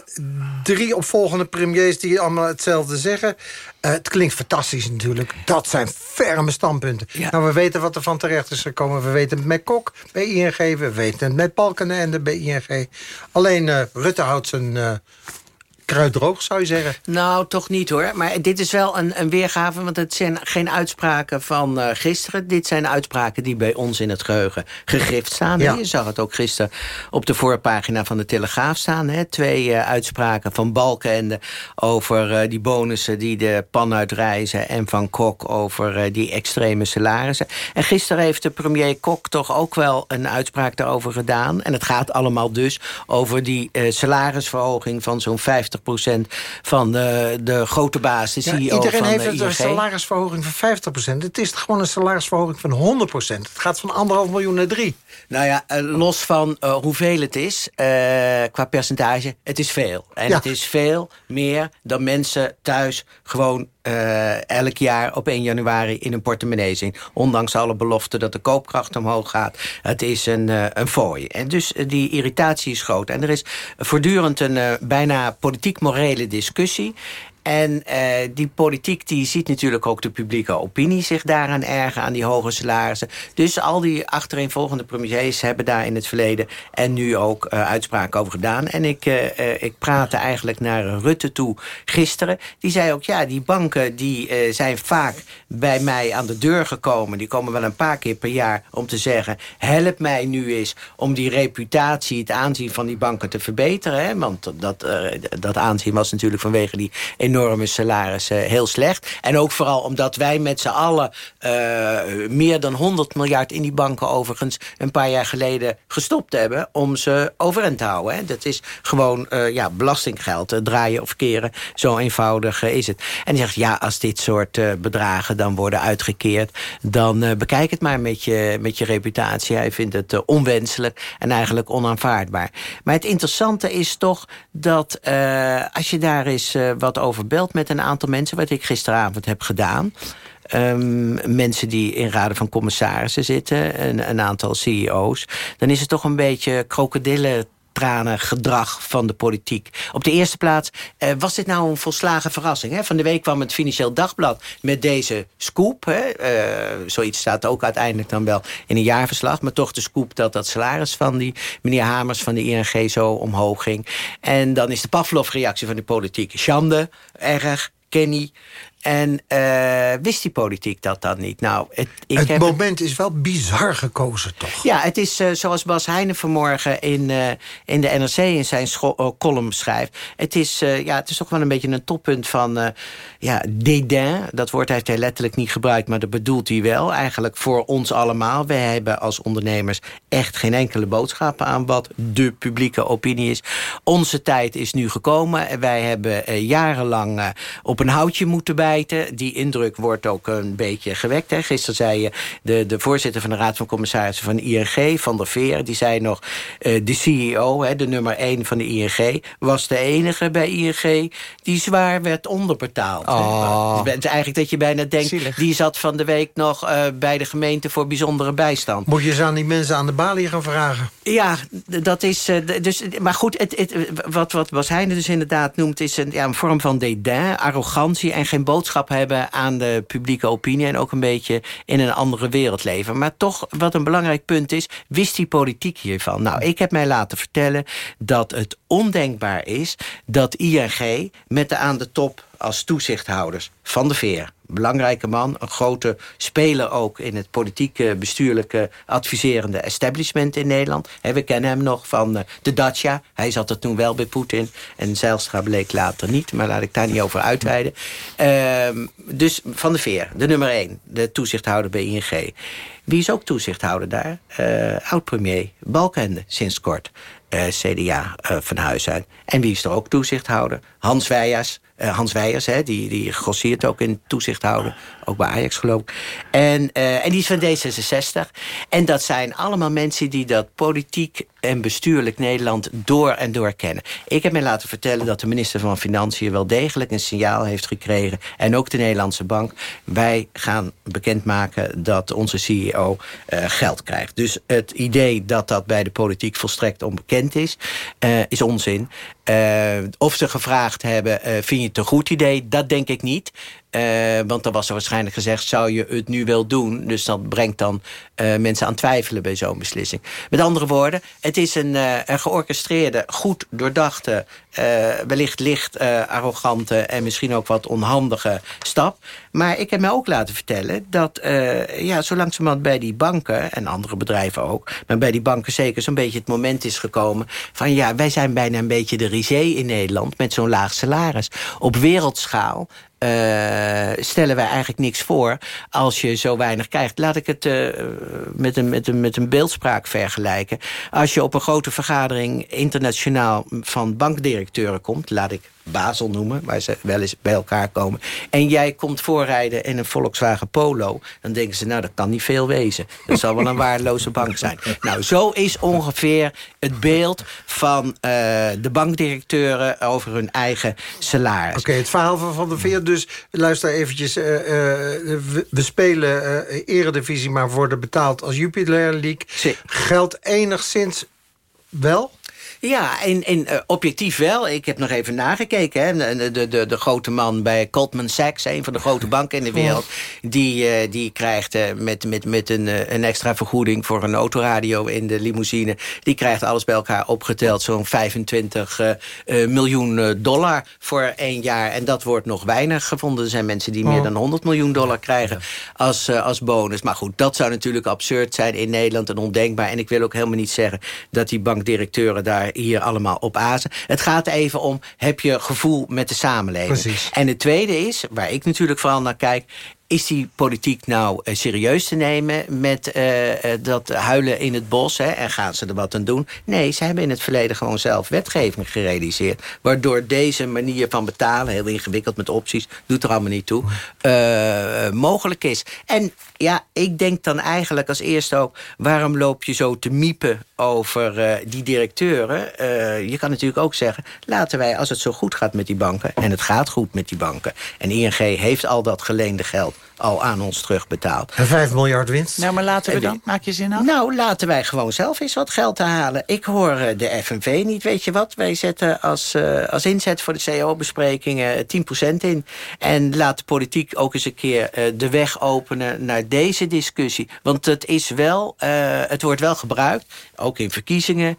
drie opvolgende premiers die allemaal hetzelfde zeggen. Uh, het klinkt fantastisch natuurlijk. Dat zijn ferme standpunten. Ja. Nou, we weten wat er van terecht is gekomen. We weten het met Kok bij ING. We weten het met Balkenende bij ING. Alleen uh, Rutte houdt zijn kruiddroog, zou je zeggen? Nou, toch niet hoor. Maar dit is wel een, een weergave, want het zijn geen uitspraken van uh, gisteren. Dit zijn uitspraken die bij ons in het geheugen gegrift staan. Ja. Je zag het ook gisteren op de voorpagina van de Telegraaf staan. Hè? Twee uh, uitspraken van Balkenende over uh, die bonussen die de pan uitreizen... en van Kok over die extreme salarissen. En gisteren heeft de premier Kok toch ook wel een uitspraak daarover gedaan. En het gaat allemaal dus over die salarisverhoging van zo'n 50 van de, de grote baas, de CEO ja, Iedereen van heeft het een salarisverhoging van 50% Het is gewoon een salarisverhoging van 100% Het gaat van anderhalf miljoen naar drie. Nou ja, uh, los van uh, hoeveel het is, uh, qua percentage, het is veel. En ja. het is veel meer dan mensen thuis gewoon elk jaar op 1 januari in een portemonnee zien. Ondanks alle beloften dat de koopkracht omhoog gaat. Het is een, een fooi. En dus die irritatie is groot. En er is voortdurend een bijna politiek-morele discussie. En uh, die politiek die ziet natuurlijk ook de publieke opinie zich daaraan ergen, aan die hoge salarissen. Dus al die achtereenvolgende premiers hebben daar in het verleden en nu ook uh, uitspraken over gedaan. En ik, uh, ik praatte eigenlijk naar Rutte toe gisteren. Die zei ook, ja, die banken die zijn vaak bij mij aan de deur gekomen. Die komen wel een paar keer per jaar om te zeggen... help mij nu eens om die reputatie, het aanzien van die banken te verbeteren. Want dat, dat aanzien was natuurlijk vanwege die salarissen heel slecht. En ook vooral omdat wij met z'n allen uh, meer dan 100 miljard in die banken overigens een paar jaar geleden gestopt hebben om ze overeind te houden. Hè. Dat is gewoon uh, ja, belastinggeld, uh, draaien of keren. Zo eenvoudig is het. En die zegt, ja, als dit soort bedragen dan worden uitgekeerd, dan bekijk het maar met je, met je reputatie. Hij vindt het onwenselijk en eigenlijk onaanvaardbaar. Maar het interessante is toch dat als je daar eens wat over gebeld met een aantal mensen... wat ik gisteravond heb gedaan. Um, mensen die in raden van commissarissen zitten, een, een aantal CEO's... dan is het toch een beetje krokodillen gedrag van de politiek. Op de eerste plaats eh, was dit nou een volslagen verrassing. Hè? Van de week kwam het Financieel Dagblad met deze scoop. Hè? Uh, zoiets staat ook uiteindelijk dan wel in een jaarverslag. Maar toch de scoop dat dat salaris van die meneer Hamers van de ING zo omhoog ging. En dan is de Pavlov-reactie van de politiek. Schande, erg, Kenny. En uh, wist die politiek dat dan niet? Nou, het, ik het moment is wel bizar gekozen, toch? Ja, het is uh, zoals Bas Heijnen vanmorgen in, uh, in de NRC in zijn column schrijft. Het is, ja, het is toch wel een beetje een toppunt van ja, dédain. Dat woord heeft hij letterlijk niet gebruikt, maar dat bedoelt hij wel. Eigenlijk voor ons allemaal. Wij hebben als ondernemers echt geen enkele boodschappen aan wat de publieke opinie is. Onze tijd is nu gekomen. Wij hebben jarenlang op een houtje moeten bij die indruk wordt ook een beetje gewekt. Hè. Gisteren zei je, de, de voorzitter van de Raad van Commissarissen van ING, Van der Veer... die zei nog, uh, de CEO, de nummer 1 van de ING... was de enige bij ING die zwaar werd onderbetaald. Oh. Dus eigenlijk dat je bijna denkt... die zat van de week nog uh, bij de gemeente voor bijzondere bijstand. Moet je ze aan die mensen aan de balie gaan vragen? Ja, dat is... Uh, dus, maar goed, het, het, wat, wat Bas Heijnen dus inderdaad noemt... is een, ja, een vorm van dédain, arrogantie en geen boodschap boodschap hebben aan de publieke opinie... en ook een beetje in een andere wereld leven. Maar toch, wat een belangrijk punt is... wist die politiek hiervan? Nou, ik heb mij laten vertellen dat het ondenkbaar is... dat ING met de aan de top als toezichthouders van de Veer belangrijke man, een grote speler ook... in het politieke, bestuurlijke, adviserende establishment in Nederland. we kennen hem nog van eh, de Dacia. Hij zat er toen wel bij Poetin. En Zijlstra bleek later niet, maar laat ik daar niet over uitweiden. Ehm, dus Van de Veer, de nummer één, de toezichthouder bij ING. Wie is ook toezichthouder daar? Uh, Oud-premier Balkende, sinds kort. CDA van huis uit. En wie is er ook toezichthouder? Hans Weijers, Hans Weijers, hè, die, die grosseert ook in toezicht houden. Ook bij Ajax geloof ik. En, uh, en die is van D66. En dat zijn allemaal mensen die dat politiek en bestuurlijk Nederland door en door kennen. Ik heb mij laten vertellen dat de minister van Financiën... wel degelijk een signaal heeft gekregen. En ook de Nederlandse Bank. Wij gaan bekendmaken dat onze CEO uh, geld krijgt. Dus het idee dat dat bij de politiek volstrekt onbekend is... is onzin. of ze gevraagd hebben, vind je het een goed idee? Dat denk ik niet. Uh, want dan was er waarschijnlijk gezegd, zou je het nu wel doen? Dus dat brengt dan uh, mensen aan twijfelen bij zo'n beslissing. Met andere woorden, het is een, uh, een georchestreerde, goed doordachte... wellicht licht arrogante en misschien ook wat onhandige stap. Maar ik heb mij ook laten vertellen dat ja, zo langzamerhand bij die banken... en andere bedrijven ook, maar bij die banken zeker zo'n beetje het moment is gekomen... van ja, wij zijn bijna een beetje de risé in Nederland met zo'n laag salaris. Op wereldschaal uh, stellen wij eigenlijk niks voor als je zo weinig krijgt. Laat ik het uh, met, een, met, een, met een beeldspraak vergelijken. Als je op een grote vergadering internationaal van bankdirecteuren komt... laat ik Basel noemen, waar ze wel eens bij elkaar komen... en jij komt voorrijden in een Volkswagen Polo... dan denken ze, nou, dat kan niet veel wezen. Dat zal wel een waardeloze bank zijn. Nou, zo is ongeveer het beeld van uh, de bankdirecteuren... over hun eigen salaris. Oké, het verhaal van Van der Veer dus... luister eventjes, uh, uh, we, we, spelen eredivisie... maar worden betaald als Jupiler League. Geldt enigszins wel... Ja, en, en uh, objectief wel. Ik heb nog even nagekeken. Hè. De, de, de, grote man bij Goldman Sachs, een van de grote banken in de wereld... die, uh, die krijgt uh, met, met, met een, een extra vergoeding voor een autoradio in de limousine... die krijgt alles bij elkaar opgeteld zo'n 25 miljoen dollar voor één jaar. En dat wordt nog weinig gevonden. Er zijn mensen die meer dan 100 miljoen dollar krijgen als, als bonus. Maar goed, dat zou natuurlijk absurd zijn in Nederland en ondenkbaar. En ik wil ook helemaal niet zeggen dat die bankdirecteuren daar hier allemaal op azen. Het gaat even om, heb je gevoel met de samenleving? Precies. En het tweede is, waar ik natuurlijk vooral naar kijk is die politiek nou uh, serieus te nemen met uh, uh, dat huilen in het bos? Hè, en gaan ze er wat aan doen? Nee, ze hebben in het verleden gewoon zelf wetgeving gerealiseerd. Waardoor deze manier van betalen, heel ingewikkeld met opties... doet er allemaal niet toe, mogelijk is. En ja, ik denk dan eigenlijk als eerste ook... waarom loop je zo te miepen over die directeuren? je kan natuurlijk ook zeggen... laten wij, als het zo goed gaat met die banken... en het gaat goed met die banken... en ING heeft al dat geleende geld al aan ons terugbetaald. En 5 miljard winst? Nou, maar laten we dan, maak je zin af? Nou, laten wij gewoon zelf eens wat geld halen. Ik hoor uh, de FNV niet, weet je wat? Wij zetten als, uh, als inzet voor de CO-besprekingen 10% in. En laat de politiek ook eens een keer uh, de weg openen naar deze discussie. Want het is wel, het wordt wel gebruikt, ook in verkiezingen,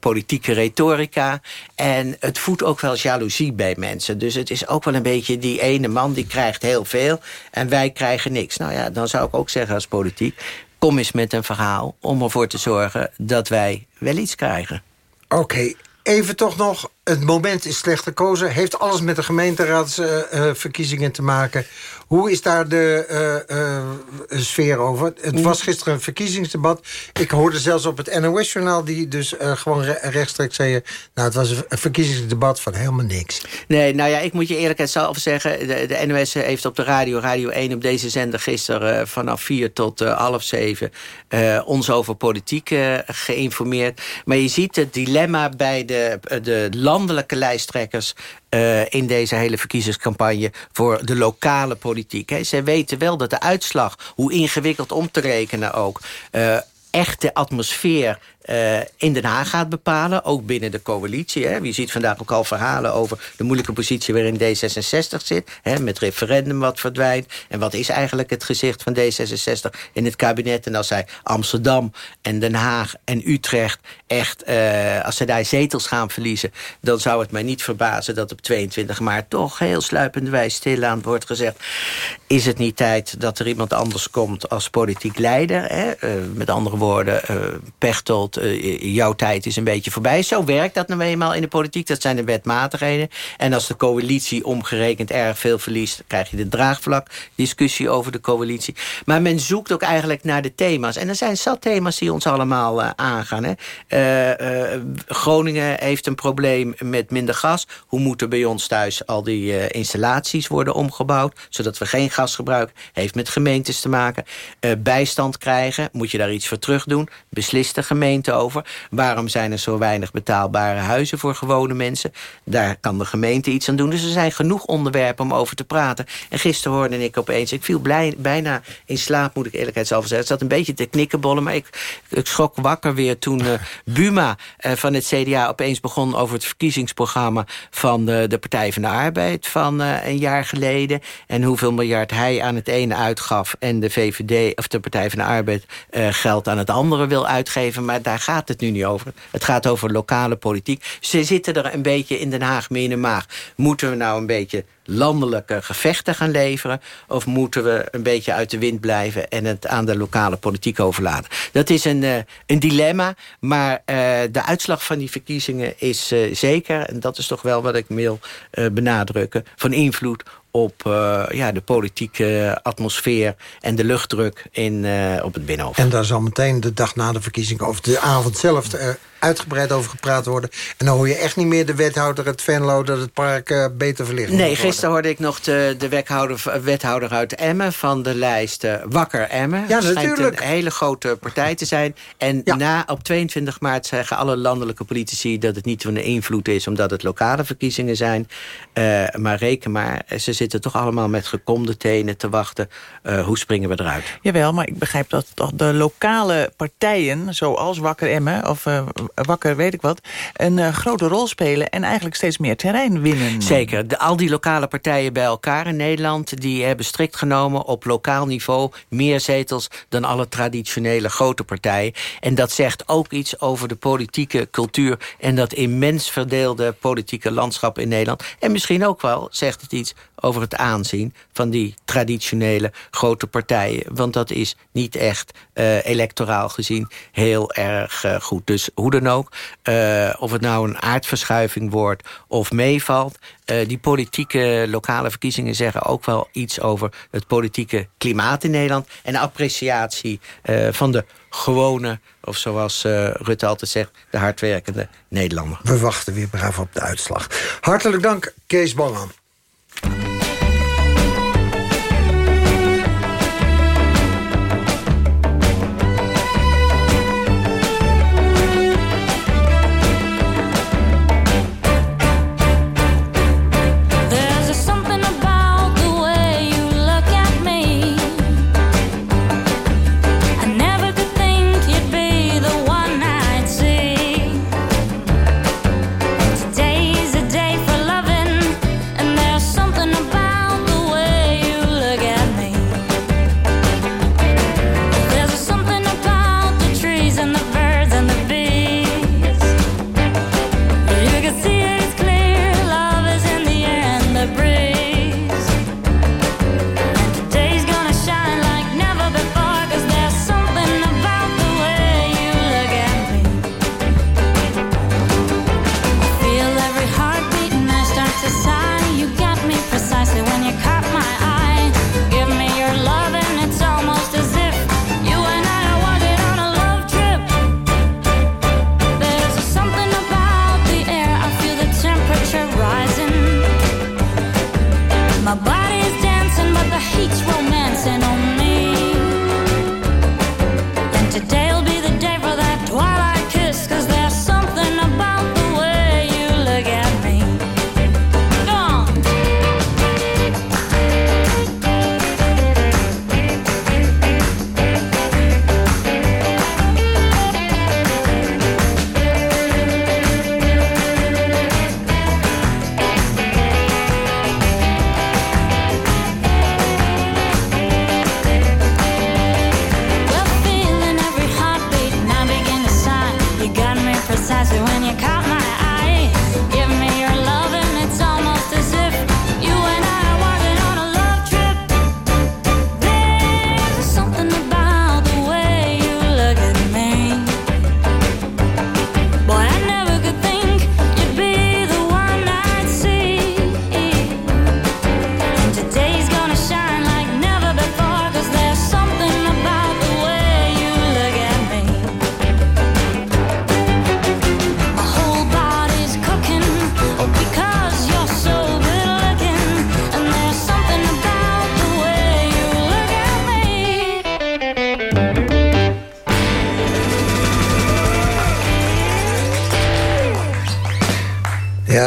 politieke retorica. En het voedt ook wel jaloezie bij mensen. Dus het is ook wel een beetje die ene man die krijgt heel veel en wij krijgen niks. Nou ja, dan zou ik ook zeggen als politiek... kom eens met een verhaal om ervoor te zorgen dat wij wel iets krijgen. Oké, even toch nog, het moment is slecht gekozen. Heeft alles met de gemeenteraadsverkiezingen te maken. Hoe is daar de uh, uh, sfeer over? Het was gisteren een verkiezingsdebat. Ik hoorde zelfs op het NOS-journaal... die dus gewoon rechtstreeks zei... nou, het was een verkiezingsdebat van helemaal niks. Nee, nou ja, ik moet je eerlijkheid zelf zeggen... De, de, NOS heeft op de radio, Radio 1 op deze zender gisteren... vanaf 4 tot half 7 ons over politiek geïnformeerd. Maar je ziet het dilemma bij de, de landelijke lijsttrekkers... Uh, in deze hele verkiezingscampagne voor de lokale politiek. He. Zij weten wel dat de uitslag, hoe ingewikkeld om te rekenen ook... Uh, echt de atmosfeer eh, in Den Haag gaat bepalen. Ook binnen de coalitie. Hè. Je ziet vandaag ook al verhalen over de moeilijke positie waarin D66 zit. Hè, met referendum wat verdwijnt. En wat is eigenlijk het gezicht van D66 in het kabinet? En als zij Amsterdam en Den Haag en Utrecht echt, eh, als ze daar zetels gaan verliezen... dan zou het mij niet verbazen dat op 22 maart toch heel sluipenderwijs stilaan wordt gezegd... is het niet tijd dat er iemand anders komt als politiek leider? Hè? Eh, met andere woorden, uh, Pechtold, jouw tijd is een beetje voorbij. Zo werkt dat nou eenmaal in de politiek. Dat zijn de wetmatigheden. En als de coalitie omgerekend erg veel verliest... krijg je de draagvlak discussie over de coalitie. Maar men zoekt ook eigenlijk naar de thema's. En er zijn zat thema's die ons allemaal aangaan. Hè? Groningen heeft een probleem met minder gas. Hoe moeten bij ons thuis al die installaties worden omgebouwd... zodat we geen gas gebruiken? Heeft met gemeentes te maken. bijstand krijgen, moet je daar iets voor terug doen? Beslist de gemeente over. Waarom zijn er zo weinig betaalbare huizen voor gewone mensen? Daar kan de gemeente iets aan doen. Dus er zijn genoeg onderwerpen om over te praten. En gisteren hoorde ik opeens... ik viel blij, bijna in slaap, moet ik eerlijkheidshalve zeggen. Het zat een beetje te knikkenbollen, maar ik, ik schrok wakker weer... toen uh, Buma uh, van het CDA opeens begon over het verkiezingsprogramma... van de, de Partij van de Arbeid van een jaar geleden. En hoeveel miljard hij aan het ene uitgaf... en de VVD, of de Partij van de Arbeid, geld aan het andere wil uitgeven. Maar daar gaat het nu niet over. Het gaat over lokale politiek. Ze zitten er een beetje in Den Haag mee in de maag. Moeten we nou een beetje landelijke gevechten gaan leveren... of moeten we een beetje uit de wind blijven... en het aan de lokale politiek overlaten? Dat is een, uh, een dilemma, maar uh, de uitslag van die verkiezingen is zeker... en dat is toch wel wat ik wil benadrukken... van invloed op ja, de politieke atmosfeer en de luchtdruk in, op het Binnenhof. En daar zal meteen de dag na de verkiezingen... of de avond zelf uitgebreid over gepraat worden. En dan hoor je echt niet meer de wethouder het Venlo... dat het park uh, beter verlicht Nee, gisteren hoorde ik nog de, de wethouder, wethouder uit Emmen... van de lijst uh, Wakker Emmen. Ja, natuurlijk. een hele grote partij te zijn. En ja. na, op 22 maart zeggen alle landelijke politici... dat het niet van de invloed is, omdat het lokale verkiezingen zijn. Uh, maar reken maar, ze zitten toch allemaal met gekomde tenen te wachten. hoe springen we eruit? Jawel, maar ik begrijp dat toch de lokale partijen... zoals Wakker Emmen of wakker, weet ik wat... een uh, grote rol spelen en eigenlijk steeds meer terrein winnen. Zeker. De, al die lokale partijen bij elkaar in Nederland... die hebben strikt genomen op lokaal niveau... meer zetels dan alle traditionele grote partijen. En dat zegt ook iets over de politieke cultuur... en dat immens verdeelde politieke landschap in Nederland. En misschien ook wel zegt het iets over het aanzien van die traditionele grote partijen. Want dat is niet echt uh, electoraal gezien heel erg uh, goed. Dus hoe dan ook, uh, of het nou een aardverschuiving wordt of meevalt... die politieke lokale verkiezingen zeggen ook wel iets over het politieke klimaat in Nederland... en de appreciatie van de gewone, of zoals Rutte altijd zegt... de hardwerkende Nederlander. We wachten weer braaf op de uitslag. Hartelijk dank, Kees Ballan.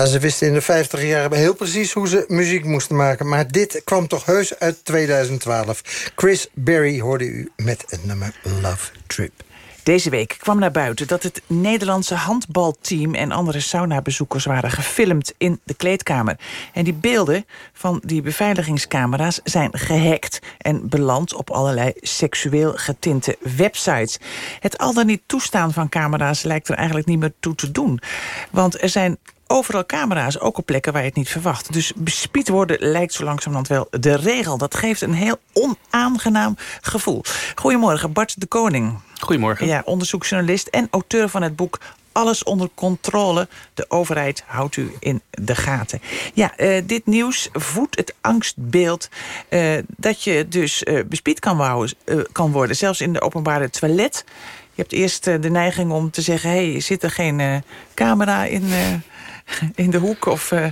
Ze wisten in de 50 jaar heel precies hoe ze muziek moesten maken. Maar dit kwam toch heus uit 2012. Chris Berry hoorde u met het nummer Love Trip. Deze week kwam naar buiten dat het Nederlandse handbalteam... en andere saunabezoekers waren gefilmd in de kleedkamer. En die beelden van die beveiligingscamera's zijn gehackt... en beland op allerlei seksueel getinte websites. Het al dan niet toestaan van camera's lijkt er eigenlijk niet meer toe te doen. Want er zijn overal camera's, ook op plekken waar je het niet verwacht. Dus bespied worden lijkt zo langzamerhand wel de regel. Dat geeft een heel onaangenaam gevoel. Goedemorgen, Bart de Koning. Goedemorgen. Ja, onderzoeksjournalist en auteur van het boek alles onder controle. De overheid houdt u in de gaten. Ja, uh, dit nieuws voedt het angstbeeld uh, dat je dus uh, bespied kan, wouden, kan worden. Zelfs in de openbare toilet. Je hebt eerst de neiging om te zeggen... hé, hey, zit er geen camera in in de hoek. Of, uh,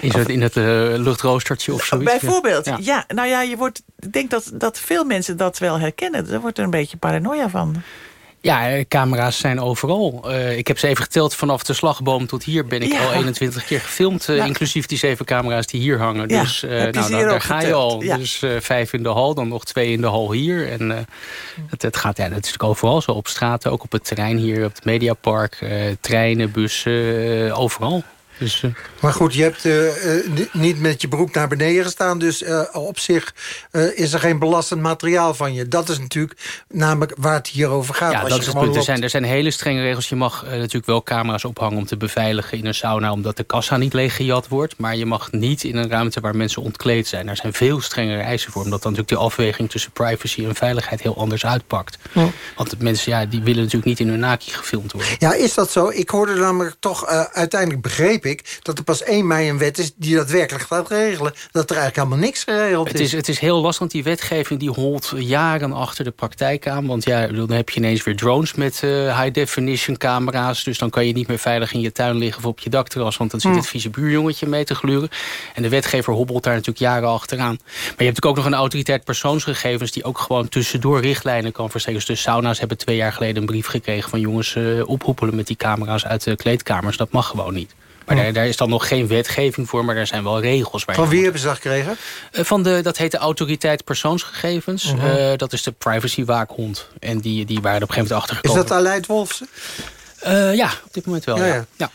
in, of, in het uh, luchtroostertje of zoiets. Bijvoorbeeld, ja. ja. Nou ja, je wordt, ik denk dat, dat veel mensen dat wel herkennen. Er wordt er een beetje paranoia van. Ja, eh, camera's zijn overal. Uh, ik heb ze even geteld vanaf de slagboom tot hier ben ik ja. al 21 keer gefilmd. Uh, nou, inclusief die zeven camera's die hier hangen. Ja, dus nou, nou, daar ga je al. Dus vijf in de hal, dan nog twee in de hal hier. En het, het, gaat, ja, dat is natuurlijk overal zo. Op straten, ook op het terrein hier, op het Mediapark. treinen, bussen, overal. Dus, uh... Maar goed, je hebt uh, uh, niet met je broek naar beneden gestaan... dus op zich is er geen belastend materiaal van je. Dat is natuurlijk namelijk waar het hier over gaat. Ja, Als dat je is het punt. Er zijn, er zijn hele strenge regels. Je mag natuurlijk wel camera's ophangen om te beveiligen in een sauna... omdat de kassa niet leeggejat wordt. Maar je mag niet in een ruimte waar mensen ontkleed zijn. Daar zijn veel strengere eisen voor. Omdat dan natuurlijk die afweging tussen privacy en veiligheid... heel anders uitpakt. Ja. Want de mensen ja, die willen natuurlijk niet in hun naki gefilmd worden. Ja, is dat zo? Ik hoorde namelijk toch uiteindelijk begrepen ik dat er pas 1 mei een wet is die dat werkelijk gaat regelen. Dat er eigenlijk helemaal niks geregeld het is. Het is heel lastig, want die wetgeving die holt jaren achter de praktijk aan. Want ja, dan heb je ineens weer drones met uh, high-definition camera's. Dus dan kan je niet meer veilig in je tuin liggen of op je dakterras. Want dan zit Hm. het vieze buurjongetje mee te gluren. En de wetgever hobbelt daar natuurlijk jaren achteraan. Maar je hebt natuurlijk ook nog een autoriteit persoonsgegevens... die ook gewoon tussendoor richtlijnen kan verstrekken. Dus sauna's hebben twee jaar geleden een brief gekregen... van jongens, uh, ophoepelen met die camera's uit de kleedkamers. Dat mag gewoon niet. Maar daar, daar, is dan nog geen wetgeving voor, maar er zijn wel regels. Waar van wie hebben ze dat gekregen? Uh, van de, dat heet de autoriteit persoonsgegevens. Uh -huh. uh, dat is de privacywaakhond. En die, die waren op een gegeven moment achtergekomen. Is dat Aleid Wolfsen? Uh, ja, op dit moment wel, ja. ja. ja.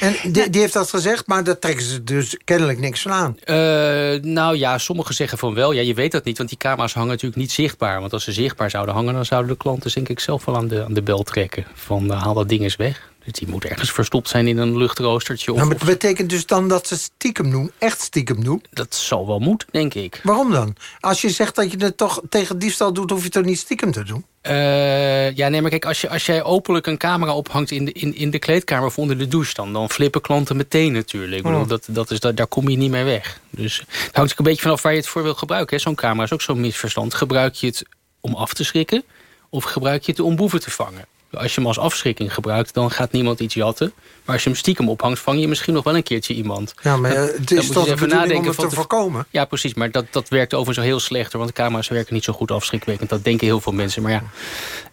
En die, die, heeft dat gezegd, maar daar trekken ze dus kennelijk niks van aan. Uh, nou ja, sommigen zeggen van wel. Ja, je weet dat niet, want die camera's hangen natuurlijk niet zichtbaar. Want als ze zichtbaar zouden hangen... dan zouden de klanten denk ik zelf wel aan de, aan de bel trekken. Van uh, haal dat ding eens weg. Dus die moet ergens verstopt zijn in een luchtroostertje. Of, nou, maar het betekent dus dan dat ze stiekem doen, echt stiekem doen? Dat zal wel moeten, denk ik. Waarom dan? Als je zegt dat je het toch tegen diefstal doet... hoef je het toch niet stiekem te doen? Uh, ja, nee, maar kijk, als, je, als jij openlijk een camera ophangt in de, in, in de kleedkamer of onder de douche... dan, dan flippen klanten meteen natuurlijk. Ik bedoel, Oh. dat, dat is, dat, daar kom je niet meer weg. Dus het hangt ook een beetje vanaf waar je het voor wil gebruiken. Zo'n camera is ook zo'n misverstand. Gebruik je het om af te schrikken of gebruik je het om boeven te vangen? Als je hem als afschrikking gebruikt, dan gaat niemand iets jatten. Maar als je hem stiekem ophangt, vang je misschien nog wel een keertje iemand. Ja, maar uh, het is toch de bedoeling om het te voorkomen? Ja, precies. Maar dat, dat werkt overigens heel slechter. Want de camera's werken niet zo goed afschrikwekkend. Dat denken heel veel mensen. Maar ja,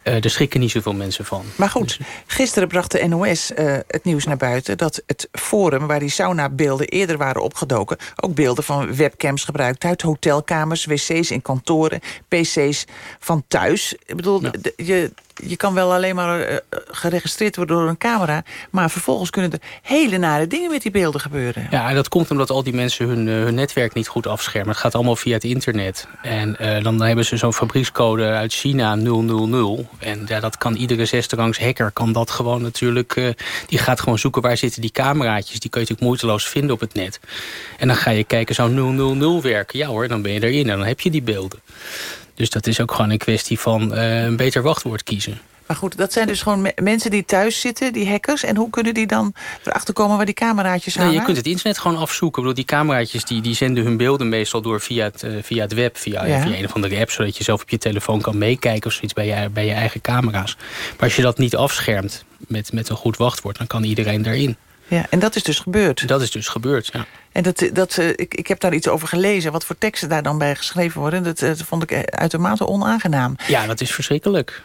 uh, er schrikken niet zoveel mensen van. Maar goed, gisteren bracht de NOS uh, het nieuws naar buiten... dat het forum waar die saunabeelden eerder waren opgedoken... ook beelden van webcams gebruikt uit hotelkamers, wc's in kantoren... pc's van thuis. Ik bedoel, ja. je, je kan wel alleen maar uh, geregistreerd worden door een camera... maar vervolgens kunnen er hele nare dingen met die beelden gebeuren. Ja, en dat komt omdat al die mensen hun, uh, hun netwerk niet goed afschermen. Het gaat allemaal via het internet. En uh, dan hebben ze zo'n fabriekscode uit China 000. En ja, dat kan iedere zesderangs hacker kan dat gewoon natuurlijk... Uh, die gaat gewoon zoeken waar zitten die cameraatjes. Die kun je natuurlijk moeiteloos vinden op het net. En dan ga je kijken, zou 000 werken? Ja hoor, dan ben je erin en dan heb je die beelden. Dus dat is ook gewoon een kwestie van een beter wachtwoord kiezen. Maar goed, dat zijn dus gewoon me mensen die thuis zitten, die hackers. En hoe kunnen die dan erachter komen waar die cameraatjes hangen? Nee, je kunt het internet gewoon afzoeken. Ik bedoel, die cameraatjes die, die zenden hun beelden meestal door via het, uh, via het web. Via, ja. via een of andere app, zodat je zelf op je telefoon kan meekijken of zoiets bij je, bij je eigen camera's. Maar als je dat niet afschermt met, met een goed wachtwoord, dan kan iedereen daarin. Ja, en dat is dus gebeurd? Dat is dus gebeurd, ja. En dat, dat, uh, ik, ik heb daar iets over gelezen. Wat voor teksten daar dan bij geschreven worden. Dat, dat vond ik uitermate onaangenaam. Ja, dat is verschrikkelijk.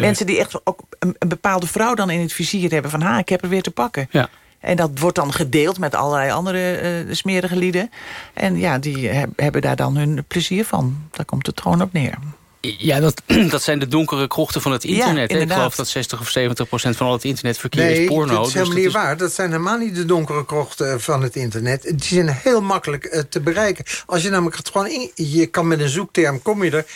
Mensen die echt ook een, een, bepaalde vrouw dan in het vizier hebben. Van, ha, ik heb er weer te pakken. Ja. En dat wordt dan gedeeld met allerlei andere eh, smerige lieden. En ja, die heb- hebben daar dan hun plezier van. Daar komt het gewoon op neer. Ja, dat, dat zijn de donkere krochten van het Ja, internet. hè. ik geloof dat 60 of 70 procent van al het internetverkeer Nee, is porno. dat is dus helemaal niet waar. Dat zijn helemaal niet de donkere krochten van het internet. Die zijn heel makkelijk eh, te bereiken. Als je namelijk het gewoon in... Je kan met een zoekterm, kom je er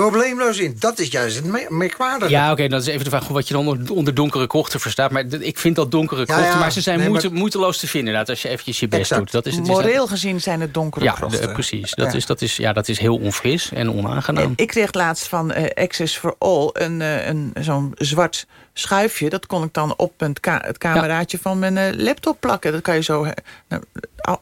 probleemloos in. Dat is juist het me- merkwaardige. Ja, oké, dat is even de vraag wat je dan onder, onder donkere krochten verstaat. Maar ik vind dat donkere Ja, krochten, ja. maar ze zijn Nee, moeite- maar- moeiteloos te vinden. inderdaad, als je eventjes je best Exact. doet. Dat is, het is Moreel gezien zijn het donkere ja, krochten. de- precies. Dat, Ja. is, dat, is, ja, dat is heel onfris en onaangenaam. Ik kreeg laatst van eh, Access for All een, eh, een, zo'n zwart schuifje. Dat kon ik dan op een ka- het cameraatje van mijn eh, laptop plakken. Dat kan je zo nou,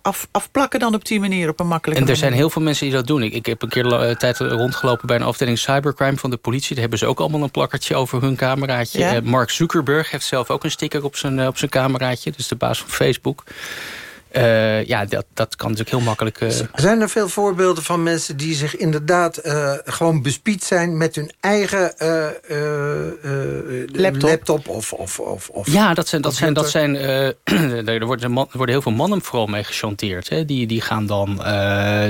af, afplakken dan op die manier, op een makkelijke En er zijn heel veel mensen die dat doen. Ik, ik heb een keer eh, tijd rondgelopen bij een afdeling cybercrime van de politie. Daar hebben ze ook allemaal een plakkertje over hun cameraatje. Ja? Eh, Mark Zuckerberg heeft zelf ook een sticker op zijn, op zijn cameraatje. Dus de baas van Facebook. Eh, ja, dat, dat kan natuurlijk heel makkelijk... eh, Zijn er veel voorbeelden van mensen die zich inderdaad eh, gewoon bespied zijn met hun eigen eh, Laptop. of, of, of, of Ja, dat zijn, dat zijn, dat zijn er, worden, man- er worden heel veel mannen vooral mee gechanteerd. Hè. Die, die gaan dan,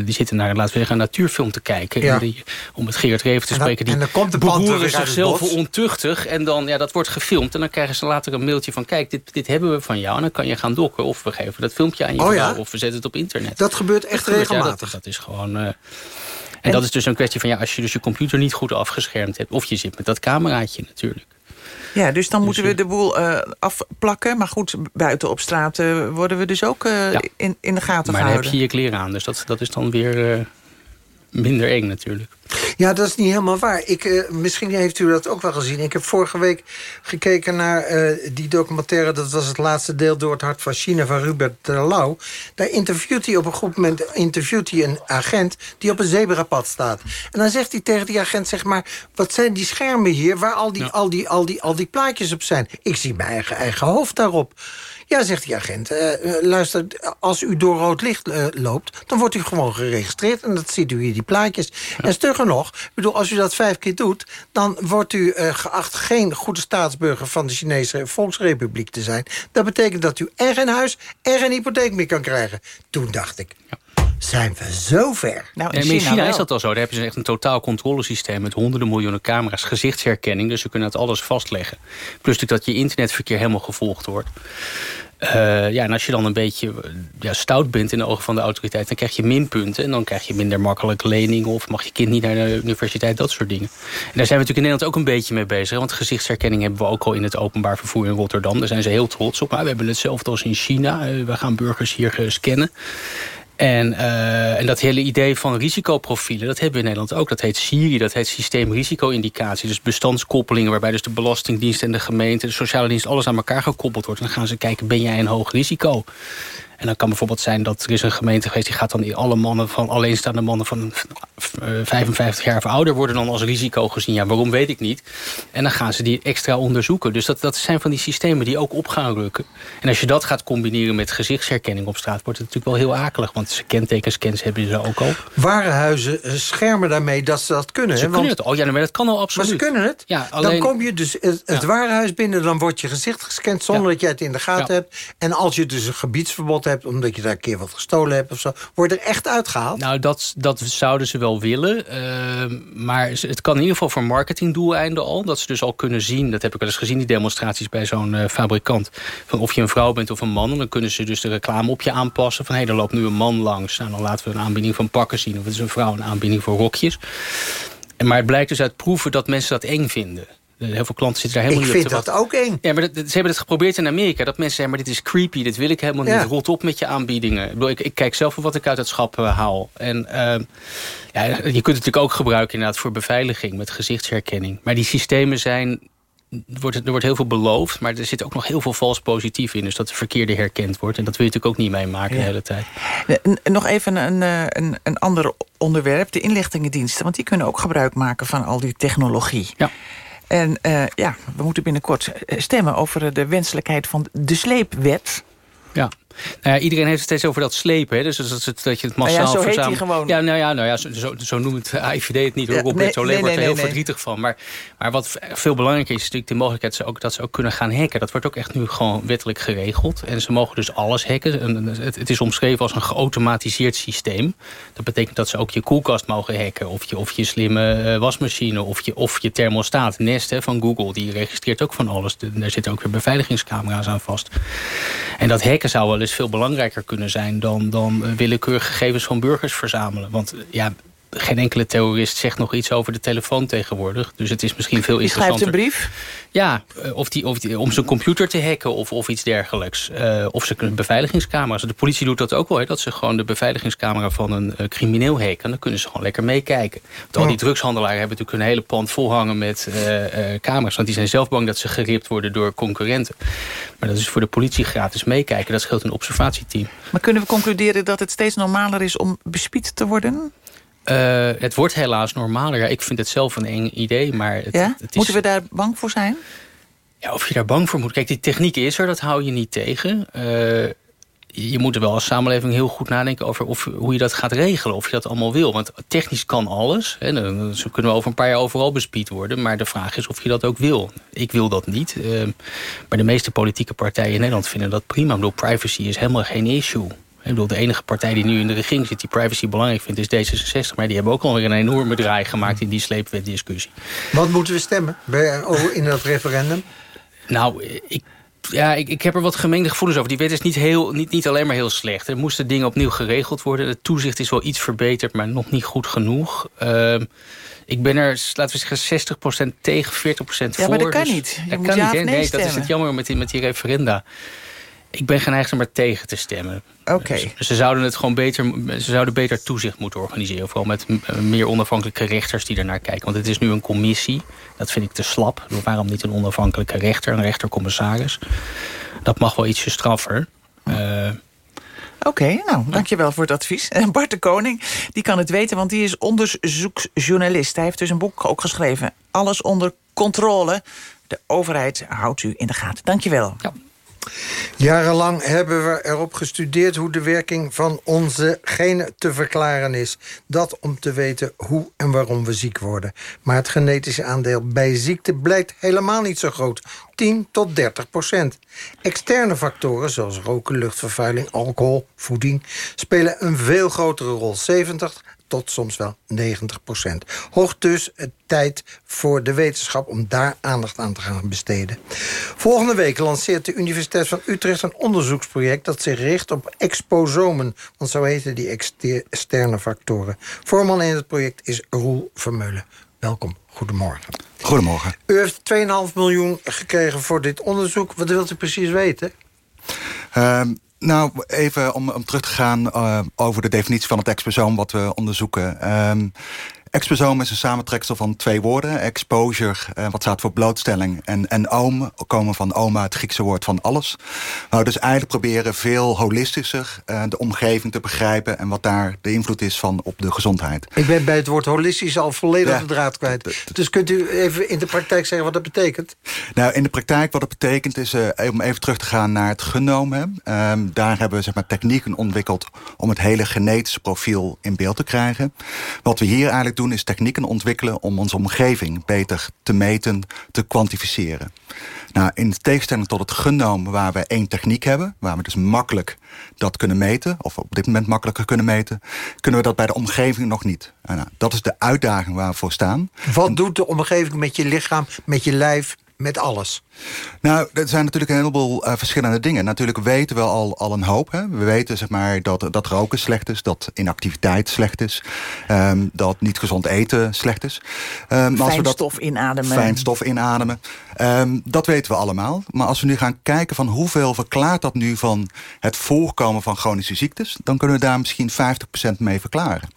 die zitten naar, laten we zeggen, een natuurfilm te kijken. Ja. En die, om het Gerard Reven te En dan- spreken, die en dan komt de beroeren het zichzelf ontuchtig. En dan, ja, dat wordt gefilmd. En dan krijgen ze later een mailtje van, kijk, dit, dit hebben we van jou. En dan kan je gaan dokken. Of we geven dat filmpje aan je Oh ja? Of we zetten het op internet. Dat gebeurt echt gebeurt, ja, regelmatig. dat, dat is gewoon... eh, en, dat is dus een kwestie van, ja, als je dus je computer niet goed afgeschermd hebt... of je zit met dat cameraatje natuurlijk. Ja, dus dan moeten we de boel eh, afplakken. Maar goed, buiten op straat eh, worden we dus ook Ja. in, in de gaten Maar dan heb gehouden. je je kleren aan. Dus dat, dat is dan weer minder eng natuurlijk. Ja, dat is niet helemaal waar. Ik, eh, misschien heeft u dat ook wel gezien. Ik heb vorige week gekeken naar eh, die documentaire... dat was het laatste deel door het hart van China van Rupert de Lau. Daar interviewt hij op een goed moment interviewt hij een agent... die op een zebrapad staat. En dan zegt hij tegen die agent, zeg maar... wat zijn die schermen hier waar al die, al die, al die, al die plaatjes op zijn? Ik zie mijn eigen, eigen hoofd daarop. Ja, zegt die agent, eh, eh, luister, als u door rood licht eh, loopt... dan wordt u gewoon geregistreerd en dat ziet u hier, die plaatjes. En stugger nog, ik bedoel, als u dat vijf keer doet... dan wordt u eh, geacht geen goede staatsburger van de Chinese Volksrepubliek te zijn. Dat betekent dat u en geen huis en geen hypotheek meer kan krijgen. Toen dacht ik, zijn we zo ver? Nou, En in China, is dat al zo. Daar hebben ze echt een totaal controlesysteem... met honderden miljoenen camera's, gezichtsherkenning. Dus ze kunnen het alles vastleggen. Plus natuurlijk dat je internetverkeer helemaal gevolgd wordt. Eh, ja, en als je dan een beetje ja, stout bent in de ogen van de autoriteit... dan krijg je minpunten en dan krijg je minder makkelijk leningen... of mag je kind niet naar de universiteit, dat soort dingen. En daar zijn we natuurlijk in Nederland ook een beetje mee bezig. Want gezichtsherkenning hebben we ook al in het openbaar vervoer in Rotterdam. Daar zijn ze heel trots op. Maar we hebben hetzelfde als in China. Eh, we gaan burgers hier eh, scannen. En, eh, en dat hele idee van risicoprofielen, dat hebben we in Nederland ook. Dat heet SIRI, dat heet systeem risico-indicatie. Dus bestandskoppelingen waarbij dus de Belastingdienst en de gemeente... de sociale dienst, alles aan elkaar gekoppeld wordt. En dan gaan ze kijken, ben jij een hoog risico? En dan kan bijvoorbeeld zijn dat er is een gemeente geweest... die gaat dan in alle mannen van alleenstaande mannen van eh, 55 jaar of ouder... worden dan als risico gezien. Ja, waarom weet ik niet. En dan gaan ze die extra onderzoeken. Dus dat, dat zijn van die systemen die ook op gaan rukken. En als je dat gaat combineren met gezichtsherkenning op straat... wordt het natuurlijk wel heel akelig. Want ze kentekenscans hebben ze ook al. Warenhuizen eh, schermen daarmee dat ze dat kunnen. Ze hè? kunnen Want- het al. Ja, maar dat kan al Maar absoluut. ze kunnen het. Ja, alleen... Dan kom je dus het, het Ja. warenhuis binnen, dan wordt je gezicht gescand zonder dat jij het in de gaten hebt. En als je dus een gebiedsverbod hebt, omdat je daar een keer wat gestolen hebt of zo, wordt er echt uitgehaald. Nou, dat, dat zouden ze wel willen. Ehm, maar het kan in ieder geval voor marketingdoeleinden al. Dat ze dus al kunnen zien, dat heb ik wel eens gezien... die demonstraties bij zo'n eh, fabrikant. Van of je een vrouw bent of een man. En dan kunnen ze dus de reclame op je aanpassen. Van hé, er loopt nu een man langs. Nou, dan laten we een aanbieding van pakken zien. Of het is een vrouw, een aanbieding voor rokjes. Maar het blijkt dus uit proeven dat mensen dat eng vinden. Heel veel klanten zitten daar Ik helemaal niet vind op te dat ook eng. Ja, maar dat, ze hebben het geprobeerd in Amerika. Dat mensen zeggen, maar dit is creepy, dit wil ik helemaal niet. Ja. Rot op met je aanbiedingen. Ik, bedoel, ik, ik kijk zelf wat ik uit het schap eh, haal. En ehm, ja, je kunt het natuurlijk ook gebruiken inderdaad voor beveiliging met gezichtsherkenning. Maar die systemen zijn... Er wordt, er wordt heel veel beloofd, maar er zit ook nog heel veel vals positief in. Dus dat de verkeerde herkend wordt. En dat wil je natuurlijk ook niet meemaken de hele tijd. N- Nog even een, eh, een, een ander onderwerp, de inlichtingendiensten. Want die kunnen ook gebruik maken van al die technologie. Ja. En eh, ja, we moeten binnenkort eh, stemmen over de wenselijkheid van de sleepwet. Ja. Nou ja, iedereen heeft het steeds over dat slepen. Hè? Dus dat, dat, dat je het Nou ja, massaal zo heet verzamelt. gewoon. Ja, nou ja, nou ja zo, zo, zo noemt het AIVD het niet. Hoor. Ja, Robert nee, Zolee nee, wordt er nee, heel verdrietig van. Maar, maar wat veel belangrijker is, is natuurlijk de mogelijkheid ze ook, dat ze ook kunnen gaan hacken. Dat wordt ook echt nu gewoon wettelijk geregeld. En ze mogen dus alles hacken. En het, het is omschreven als een geautomatiseerd systeem. Dat betekent dat ze ook je koelkast mogen hacken. Of je, of je slimme eh, wasmachine. Of je, of je thermostaat. Nest hè, van Google, die registreert ook van alles. De- Daar zitten ook weer beveiligingscamera's aan vast. En dat hacken zou wel eens veel belangrijker kunnen zijn... dan, dan eh, willekeurig gegevens van burgers verzamelen. Want eh, ja, geen enkele terrorist zegt nog iets over de telefoon tegenwoordig. Dus het is misschien veel Die schrijft interessanter. een brief. Ja, eh, of die, of die, om zijn computer te hacken of, of iets dergelijks. Eh, of ze kunnen beveiligingscamera's. De politie doet dat ook wel. Hè, dat ze gewoon de beveiligingscamera van een eh, crimineel hacken. Dan kunnen ze gewoon lekker meekijken. Want al die drugshandelaren hebben natuurlijk een hele pand volhangen met eh, camera's. Want die zijn zelf bang dat ze geript worden door concurrenten. Maar dat is voor de politie gratis meekijken. Dat scheelt een observatieteam. Maar kunnen we concluderen dat het steeds normaler is om bespied te worden? Eh, het wordt helaas normaler. Ja, ik vind het zelf een eng idee, maar het, Ja? het is... Moeten we daar bang voor zijn? Ja, of je daar bang voor moet. Kijk, die techniek is er, dat hou je niet tegen. Eh, je moet er wel als samenleving heel goed nadenken over of, hoe je dat gaat regelen. Of je dat allemaal wil. Want technisch kan alles. Hè, dan zo kunnen we over een paar jaar overal bespied worden. Maar de vraag is of je dat ook wil. Ik wil dat niet. Eh, maar de meeste politieke partijen in Nederland vinden dat prima. Ik bedoel, privacy is helemaal geen issue. Ik bedoel, de enige partij die nu in de regering zit... die privacy belangrijk vindt, is D66. Maar die hebben ook alweer een enorme draai gemaakt... in die sleepwetdiscussie. Wat moeten we stemmen in dat referendum? Nou, ik, ja, ik, ik heb er wat gemengde gevoelens over. Die wet is niet, heel, niet, niet alleen maar heel slecht. Er moesten dingen opnieuw geregeld worden. Het toezicht is wel iets verbeterd, maar nog niet goed genoeg. Ehm, ik ben er, laten we zeggen, 60% tegen, 40% voor. Ja, maar dat kan Dus- niet. Je dat moet kan ja niet, nee Nee, dat is het jammer met die, met die referenda. Ik ben geneigd om er tegen te stemmen. Oké. Ze, ze zouden het gewoon beter, ze zouden beter toezicht moeten organiseren. Vooral met meer onafhankelijke rechters die ernaar kijken. Want het is nu een commissie. Dat vind ik te slap. Waarom niet een onafhankelijke rechter, een rechtercommissaris? Dat mag wel ietsje straffer. Eh, Oké, nou, dankjewel voor het advies. En Bart de Koning, die kan het weten, want die is onderzoeksjournalist. Hij heeft dus een boek ook geschreven. Alles onder controle. De overheid houdt u in de gaten. Dankjewel. Ja. Jarenlang hebben we erop gestudeerd hoe de werking van onze genen te verklaren is. Dat om te weten hoe en waarom we ziek worden. Maar het genetische aandeel bij ziekte blijkt helemaal niet zo groot. 10 tot 30 procent. Externe factoren zoals roken, luchtvervuiling, alcohol, voeding... spelen een veel grotere rol. 70 tot soms wel 90 procent. Hoog dus het tijd voor de wetenschap om daar aandacht aan te gaan besteden. Volgende week lanceert de Universiteit van Utrecht een onderzoeksproject... dat zich richt op exposomen, want zo heten die exter- externe factoren. Voorman in het project is Roel Vermeulen. Welkom, goedemorgen. Goedemorgen. U heeft 2,5 miljoen gekregen voor dit onderzoek. Wat wilt u precies weten? Ehm, nou, even om, om terug te gaan eh, over de definitie van het exposoom wat we onderzoeken. Ehm exposoom is een samentreksel van twee woorden. Exposure, eh, wat staat voor blootstelling. En, en oom, komen van oma, het Griekse woord van alles. We dus eigenlijk proberen veel holistischer eh, de omgeving te begrijpen... en wat daar de invloed is van op de gezondheid. Ik ben bij het woord holistisch al volledig Ja. de draad kwijt. Dus kunt u even in de praktijk zeggen wat dat betekent? Nou, in de praktijk wat het betekent is, eh, om even terug te gaan naar het genoom. Hè. Ehm, daar hebben we zeg maar, technieken ontwikkeld om het hele genetische profiel in beeld te krijgen. Wat we hier eigenlijk doen is technieken ontwikkelen om onze omgeving beter te meten, te kwantificeren. Nou, in tegenstelling tot het genoom waar we één techniek hebben, waar we dus makkelijk dat kunnen meten, of op dit moment makkelijker kunnen meten, kunnen we dat bij de omgeving nog niet. En nou, dat is de uitdaging waar we voor staan. Wat doet de omgeving met je lichaam, met je lijf, met alles? Nou, er zijn natuurlijk een heleboel eh, verschillende dingen. Natuurlijk weten we al, al een hoop. Hè. We weten zeg maar, dat, dat roken slecht is, dat inactiviteit slecht is... ehm, dat niet gezond eten slecht is. Maar dat, Fijnstof inademen. Fijnstof inademen. Ehm, dat weten we allemaal. Maar als we nu gaan kijken van hoeveel verklaart dat nu van het voorkomen van chronische ziektes... dan kunnen we daar misschien 50% mee verklaren.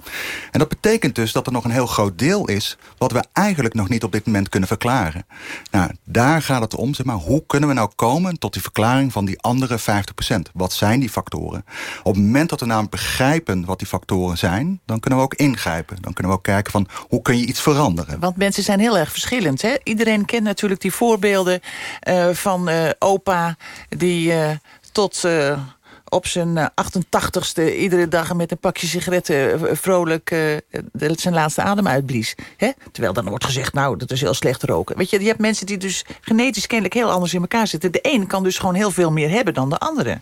En dat betekent dus dat er nog een heel groot deel is... wat we eigenlijk nog niet op dit moment kunnen verklaren. Nou, daar gaat het om. Maar, hoe kunnen we nou komen tot die verklaring van die andere 50%? Wat zijn die factoren? Op het moment dat we namelijk begrijpen wat die factoren zijn... dan kunnen we ook ingrijpen. Dan kunnen we ook kijken van hoe kun je iets veranderen. Want mensen zijn heel erg verschillend. Hè? Iedereen kent natuurlijk die voorbeelden eh, van eh, opa... die eh, tot op zijn eh, 88ste iedere dag met een pakje sigaretten... eh, vrolijk eh, de- zijn laatste adem uitblies. Hè? Terwijl dan wordt gezegd, nou, dat is heel slecht roken. Weet je, je hebt mensen die dus genetisch kennelijk heel anders in elkaar zitten. De een kan dus gewoon heel veel meer hebben dan de andere.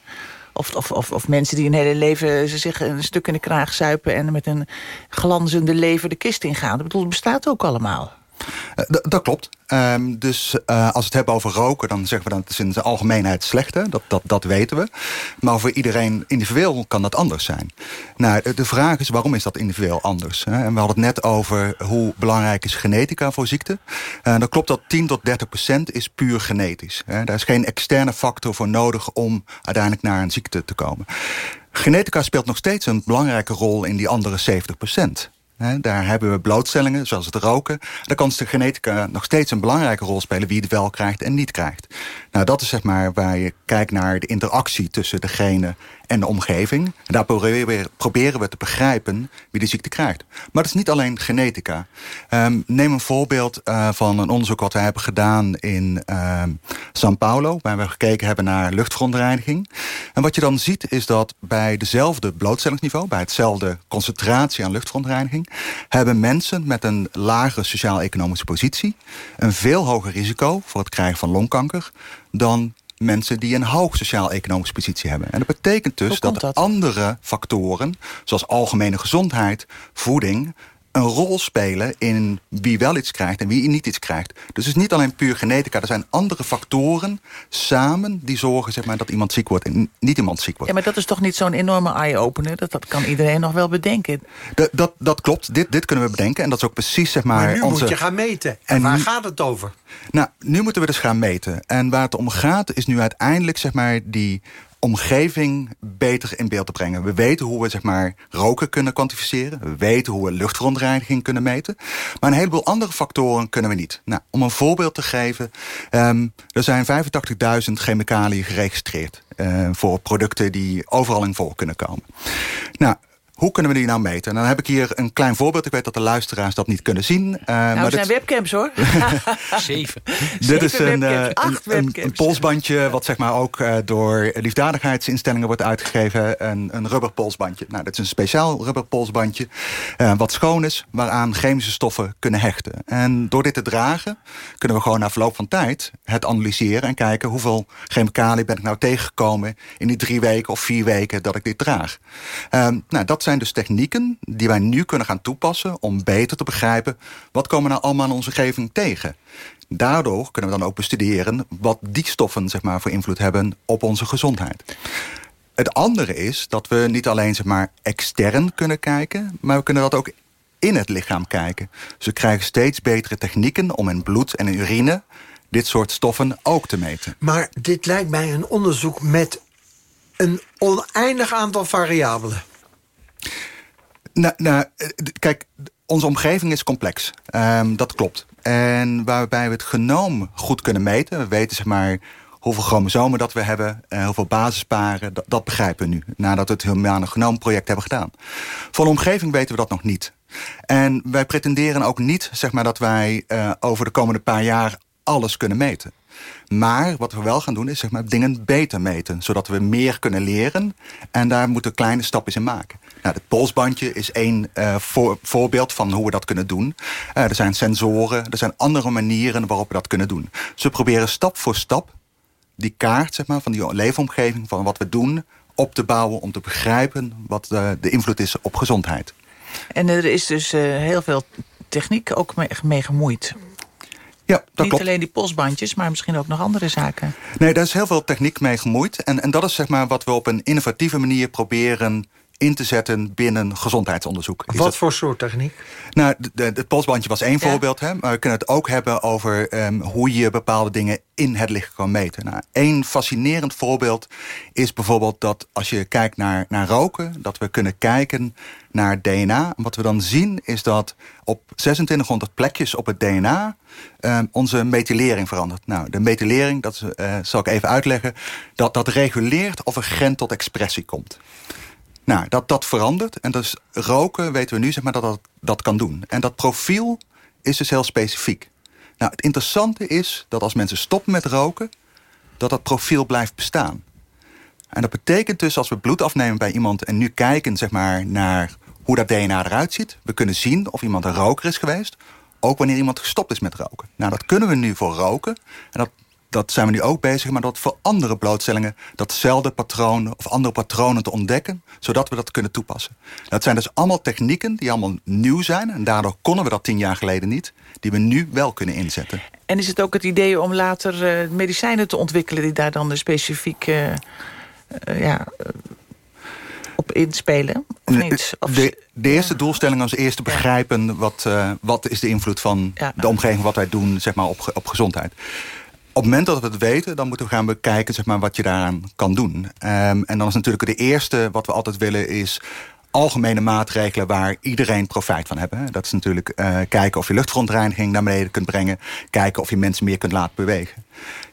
Of, of, of, of mensen die een hele leven ze zich een stuk in de kraag zuipen... en met een glanzende lever de kist ingaan. Het bestaat ook allemaal. Eh, dat klopt. Ehm, dus eh, als we het hebben over roken, dan zeggen we dat het in zijn algemeenheid slecht. Hè? Dat, dat, dat weten we. Maar voor iedereen individueel kan dat anders zijn. Nou, de, vraag is waarom is dat individueel anders? Hè? En we hadden het net over hoe belangrijk is genetica voor ziekte. En dan klopt dat 10 tot 30 procent is puur genetisch. Hè? Daar is geen externe factor voor nodig om uiteindelijk naar een ziekte te komen. Genetica speelt nog steeds een belangrijke rol in die andere 70 procent. Daar hebben we blootstellingen, zoals het roken. Daar kan de genetica nog steeds een belangrijke rol spelen... wie het wel krijgt en niet krijgt. Nou, dat is zeg maar waar je kijkt naar de interactie tussen degene en de omgeving. En daar proberen we, te begrijpen wie de ziekte krijgt. Maar het is niet alleen genetica. Ehm, neem een voorbeeld eh, van een onderzoek wat we hebben gedaan in ehm São Paulo... waar we gekeken hebben naar luchtverontreiniging. En wat je dan ziet is dat bij dezelfde blootstellingsniveau... bij hetzelfde concentratie aan luchtverontreiniging... hebben mensen met een lagere sociaal-economische positie... een veel hoger risico voor het krijgen van longkanker... dan mensen die een hoog sociaal-economische positie hebben. En dat betekent dus dat, dat? andere factoren... zoals algemene gezondheid, voeding een rol spelen in wie wel iets krijgt en wie niet iets krijgt. Dus het is niet alleen puur genetica. Er zijn andere factoren samen die zorgen zeg maar, dat iemand ziek wordt en niet iemand ziek wordt. Ja, maar dat is toch niet zo'n enorme eye-opener? Dat, dat kan iedereen nog wel bedenken. Dat, dat, dat klopt, dit, dit kunnen we bedenken. En dat is ook precies zeg maar, Maar nu onze... moet je gaan meten. En, En waar nu- gaat het over? Nou, nu moeten we dus gaan meten. En waar het om gaat is nu uiteindelijk zeg maar, die omgeving beter in beeld te brengen. We weten hoe we zeg maar, roken kunnen kwantificeren. We weten hoe we luchtverontreiniging kunnen meten. Maar een heleboel andere factoren kunnen we niet. Nou, om een voorbeeld te geven. ehm, er zijn 85.000 chemicaliën geregistreerd. eh, voor producten die overal in voor kunnen komen. Nou, hoe kunnen we die nou meten? En dan heb ik hier een klein voorbeeld. Ik weet dat de luisteraars dat niet kunnen zien. eh, Nou, maar er zijn dit- webcams, hoor. Zeven. dit is een, eh, webcams, een, acht een, webcams. een polsbandje wat zeg maar ook eh, door liefdadigheidsinstellingen wordt uitgegeven. Een, een rubberpolsbandje. Nou, dat is een speciaal rubberpolsbandje eh, wat schoon is, waaraan chemische stoffen kunnen hechten. En door dit te dragen kunnen we gewoon na verloop van tijd het analyseren en kijken hoeveel chemicaliën ben ik nou tegengekomen in die drie weken of vier weken dat ik dit draag. Ehm, nou, dat zijn dus technieken die wij nu kunnen gaan toepassen om beter te begrijpen wat komen nou allemaal in onze omgeving tegen. Daardoor kunnen we dan ook bestuderen wat die stoffen zeg maar, voor invloed hebben op onze gezondheid. Het andere is dat we niet alleen zeg maar, extern kunnen kijken, maar we kunnen dat ook in het lichaam kijken. We krijgen steeds betere technieken om in bloed en in urine dit soort stoffen ook te meten. Maar dit lijkt mij een onderzoek met een oneindig aantal variabelen. Nou, nou, eh, kijk, onze omgeving is complex. Ehm, dat klopt. En waarbij we het genoom goed kunnen meten... we weten zeg maar hoeveel chromosomen dat we hebben... eh, hoeveel basisparen, dat, dat begrijpen we nu... nadat we het Humane Genoomproject hebben gedaan. Van de omgeving weten we dat nog niet. En wij pretenderen ook niet zeg maar, dat wij eh, over de komende paar jaar alles kunnen meten. Maar wat we wel gaan doen is zeg maar, dingen beter meten. Zodat we meer kunnen leren. En daar moeten kleine stapjes in maken. Nou, het polsbandje is één eh, voor- voorbeeld van hoe we dat kunnen doen. Eh, er zijn sensoren, er zijn andere manieren waarop we dat kunnen doen. Dus we proberen stap voor stap die kaart zeg maar, van die leefomgeving... van wat we doen, op te bouwen om te begrijpen... wat de, de invloed is op gezondheid. En er is dus eh, heel veel techniek ook mee gemoeid. Ja, dat Niet klopt. alleen die polsbandjes, maar misschien ook nog andere zaken. Nee, daar is heel veel techniek mee gemoeid. En, en dat is zeg maar wat we op een innovatieve manier proberen in te zetten binnen gezondheidsonderzoek. Is Wat dat- voor soort techniek? Nou, de- de- het polsbandje was één voorbeeld. Hè, maar we kunnen het ook hebben over ehm, hoe je bepaalde dingen in het lichaam kan meten. Nou, één fascinerend voorbeeld is bijvoorbeeld dat als je kijkt naar, naar roken... dat we kunnen kijken naar DNA. Wat we dan zien is dat op 2600 plekjes op het DNA... ehm, onze methylering verandert. Nou, de methylering, dat eh, zal ik even uitleggen... dat, dat reguleert of een gen tot expressie komt. Nou, dat, dat verandert. En dus roken weten we nu zeg maar, dat dat dat kan doen. En dat profiel is dus heel specifiek. Nou, het interessante is dat als mensen stoppen met roken... dat dat profiel blijft bestaan. En dat betekent dus als we bloed afnemen bij iemand... en nu kijken zeg maar, naar hoe dat DNA eruit ziet... we kunnen zien of iemand een roker is geweest... ook wanneer iemand gestopt is met roken. Nou, dat kunnen we nu voor roken. En dat dat zijn we nu ook bezig, maar dat voor andere blootstellingen... datzelfde patroon of andere patronen te ontdekken... zodat we dat kunnen toepassen. Dat zijn dus allemaal technieken die allemaal nieuw zijn... en daardoor konden we dat tien jaar geleden niet... die we nu wel kunnen inzetten. En is het ook het idee om later uh, medicijnen te ontwikkelen... die daar dan specifiek uh, uh, ja, op inspelen? Of niet? Of... De, de, eerste doelstelling was eerst te begrijpen... wat, wat is de invloed van ja, de omgeving, wat wij doen zeg maar, op, op gezondheid op het moment dat we het weten, dan moeten we gaan bekijken zeg maar, wat je daaraan kan doen. Um, en dan is natuurlijk de eerste wat we altijd willen is algemene maatregelen waar iedereen profijt van hebben. Dat is natuurlijk uh, kijken of je luchtverontreiniging naar beneden kunt brengen. Kijken of je mensen meer kunt laten bewegen.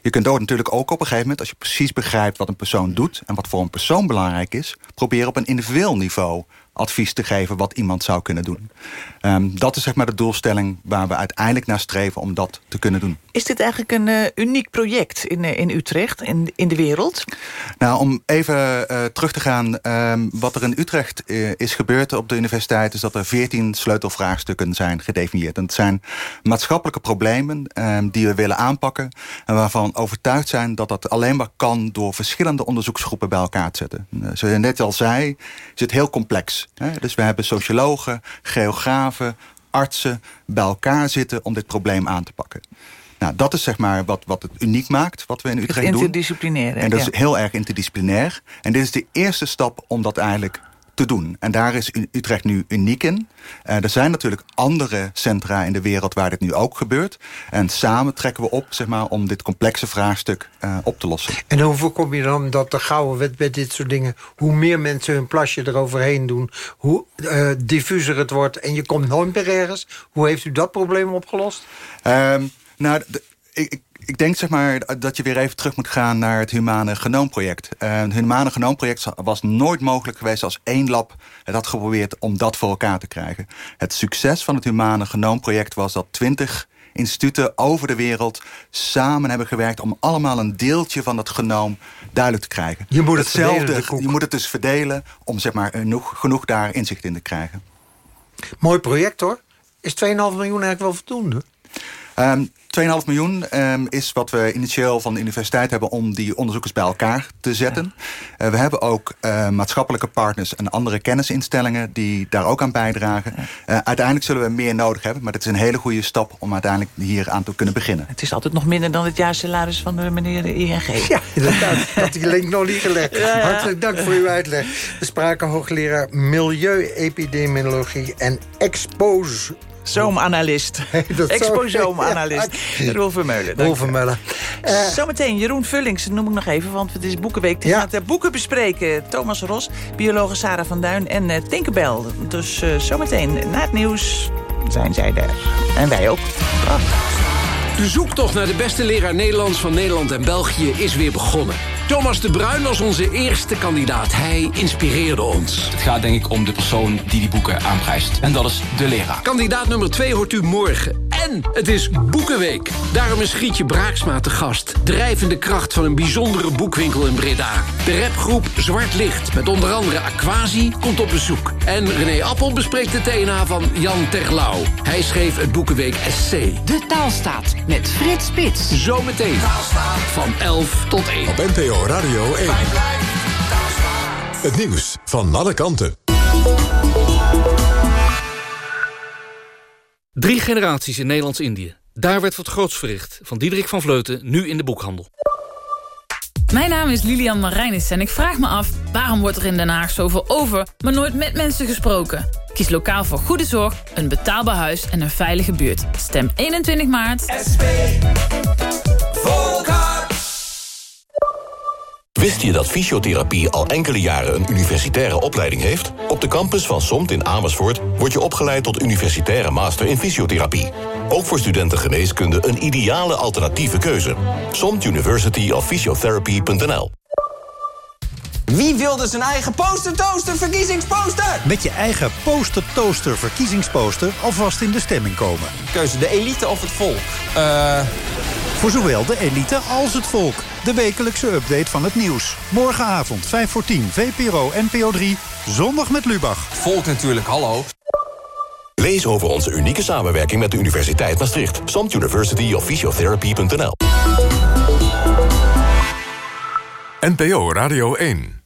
Je kunt ook natuurlijk ook op een gegeven moment, als je precies begrijpt wat een persoon doet en wat voor een persoon belangrijk is, proberen op een individueel niveau advies te geven wat iemand zou kunnen doen. Um, dat is zeg maar de doelstelling waar we uiteindelijk naar streven om dat te kunnen doen. Is dit eigenlijk een uh, uniek project in, uh, in Utrecht, in, in de wereld? Nou, om even uh, terug te gaan. Um, wat er in Utrecht is gebeurd op de universiteit... is dat er veertien sleutelvraagstukken zijn gedefinieerd. En het zijn maatschappelijke problemen um, die we willen aanpakken... en waarvan overtuigd zijn dat dat alleen maar kan... door verschillende onderzoeksgroepen bij elkaar te zetten. zoals je net al zei, is het heel complex. Hè? Dus we hebben sociologen, geografen, artsen bij elkaar zitten om dit probleem aan te pakken. Nou, dat is zeg maar wat, wat het uniek maakt, wat we in Utrecht doen. Interdisciplinair. En dat is heel erg interdisciplinair. En dit is de eerste stap om dat eigenlijk te doen. En daar is Utrecht nu uniek in. Uh, er zijn natuurlijk andere centra in de wereld waar dit nu ook gebeurt. En samen trekken we op zeg maar, om dit complexe vraagstuk uh, op te lossen. En hoe voorkom je dan dat de gouden wet bij dit soort dingen... hoe meer mensen hun plasje eroverheen doen... hoe uh, diffuser het wordt en je komt nooit meer ergens? Hoe heeft u dat probleem opgelost? Um, nou, de, ik, ik denk zeg maar dat je weer even terug moet gaan naar het Humane Genoomproject. Uh, het Humane Genoomproject was nooit mogelijk geweest als één lab het had geprobeerd om dat voor elkaar te krijgen. Het succes van het Humane Genoomproject was dat twintig instituten over de wereld samen hebben gewerkt om allemaal een deeltje van dat genoom duidelijk te krijgen. Je moet het Hetzelfde, je moet het dus verdelen om zeg maar, genoeg, genoeg daar inzicht in te krijgen. Mooi project hoor. Is 2,5 miljoen eigenlijk wel voldoende? Um, 2,5 miljoen um, is wat we initieel van de universiteit hebben... om die onderzoekers bij elkaar te zetten. Ja. Uh, we hebben ook uh, maatschappelijke partners en andere kennisinstellingen... die daar ook aan bijdragen. Ja. Uh, uiteindelijk zullen we meer nodig hebben... maar het is een hele goede stap om uiteindelijk hier aan te kunnen beginnen. Het is altijd nog minder dan het jaarsalaris van de meneer de ING. Ja, inderdaad. dat die link nog niet gelegd. Ja, Hartelijk dank voor uw uitleg. We spraken hoogleraar Milieuepidemiologie en Expose Zoomanalist. Exposoomanalist. Ja. Rolf Vermeulen. Rolf Vermeulen. Uh, Zometeen Jeroen Vullings, noem ik nog even, want het is Boekenweek. Die ja. gaat uh, boeken bespreken. Thomas Ros, biologe Sarah van Duin en uh, Tinkerbell. Dus zometeen na het nieuws zijn zij er. En wij ook. De zoektocht naar de beste leraar Nederlands van Nederland en België is weer begonnen. Thomas de Bruin was onze eerste kandidaat. Hij inspireerde ons. Het gaat denk ik om de persoon die die boeken aanprijst. En dat is de leraar. Kandidaat nummer 2 hoort u morgen. En het is Boekenweek. Daarom is Grietje Braaksma te gast. Drijvende kracht van een bijzondere boekwinkel in Breda. De rapgroep Zwart Licht met onder andere Aquasi komt op bezoek. En René Appel bespreekt de TNA van Jan Terlouw. Hij schreef het Boekenweek Essay. De taalstaat met Frits Spits. Zometeen van 11 tot 1. Op NPO Radio 1. Het nieuws van alle kanten. Drie generaties in Nederlands-Indië. Daar werd wat groots verricht. Van Diederik van Vleuten, nu in de boekhandel. Mijn naam is Lilian Marijnis en ik vraag me af... waarom wordt er in Den Haag zoveel over, maar nooit met mensen gesproken? Kies lokaal voor goede zorg, een betaalbaar huis en een veilige buurt. Stem 21 maart. SP. Wist je dat fysiotherapie al enkele jaren een universitaire opleiding heeft? Op de campus van SOMT in Amersfoort word je opgeleid tot universitaire master in fysiotherapie. Ook voor studenten geneeskunde een ideale alternatieve keuze. SOMT University of Physiotherapy.nl Wie wilde zijn eigen poster-toaster verkiezingsposter? Met je eigen poster-toaster verkiezingsposter alvast in de stemming komen. Keuze de elite of het volk? Eh... Voor zowel de elite als het volk. De wekelijkse update van het nieuws. Morgenavond 5 voor 10, VPRO NPO 3. Zondag met Lubach. Volk natuurlijk, hallo. Lees over onze unieke samenwerking met de Universiteit Maastricht. Samt University of Physiotherapy.nl NPO Radio 1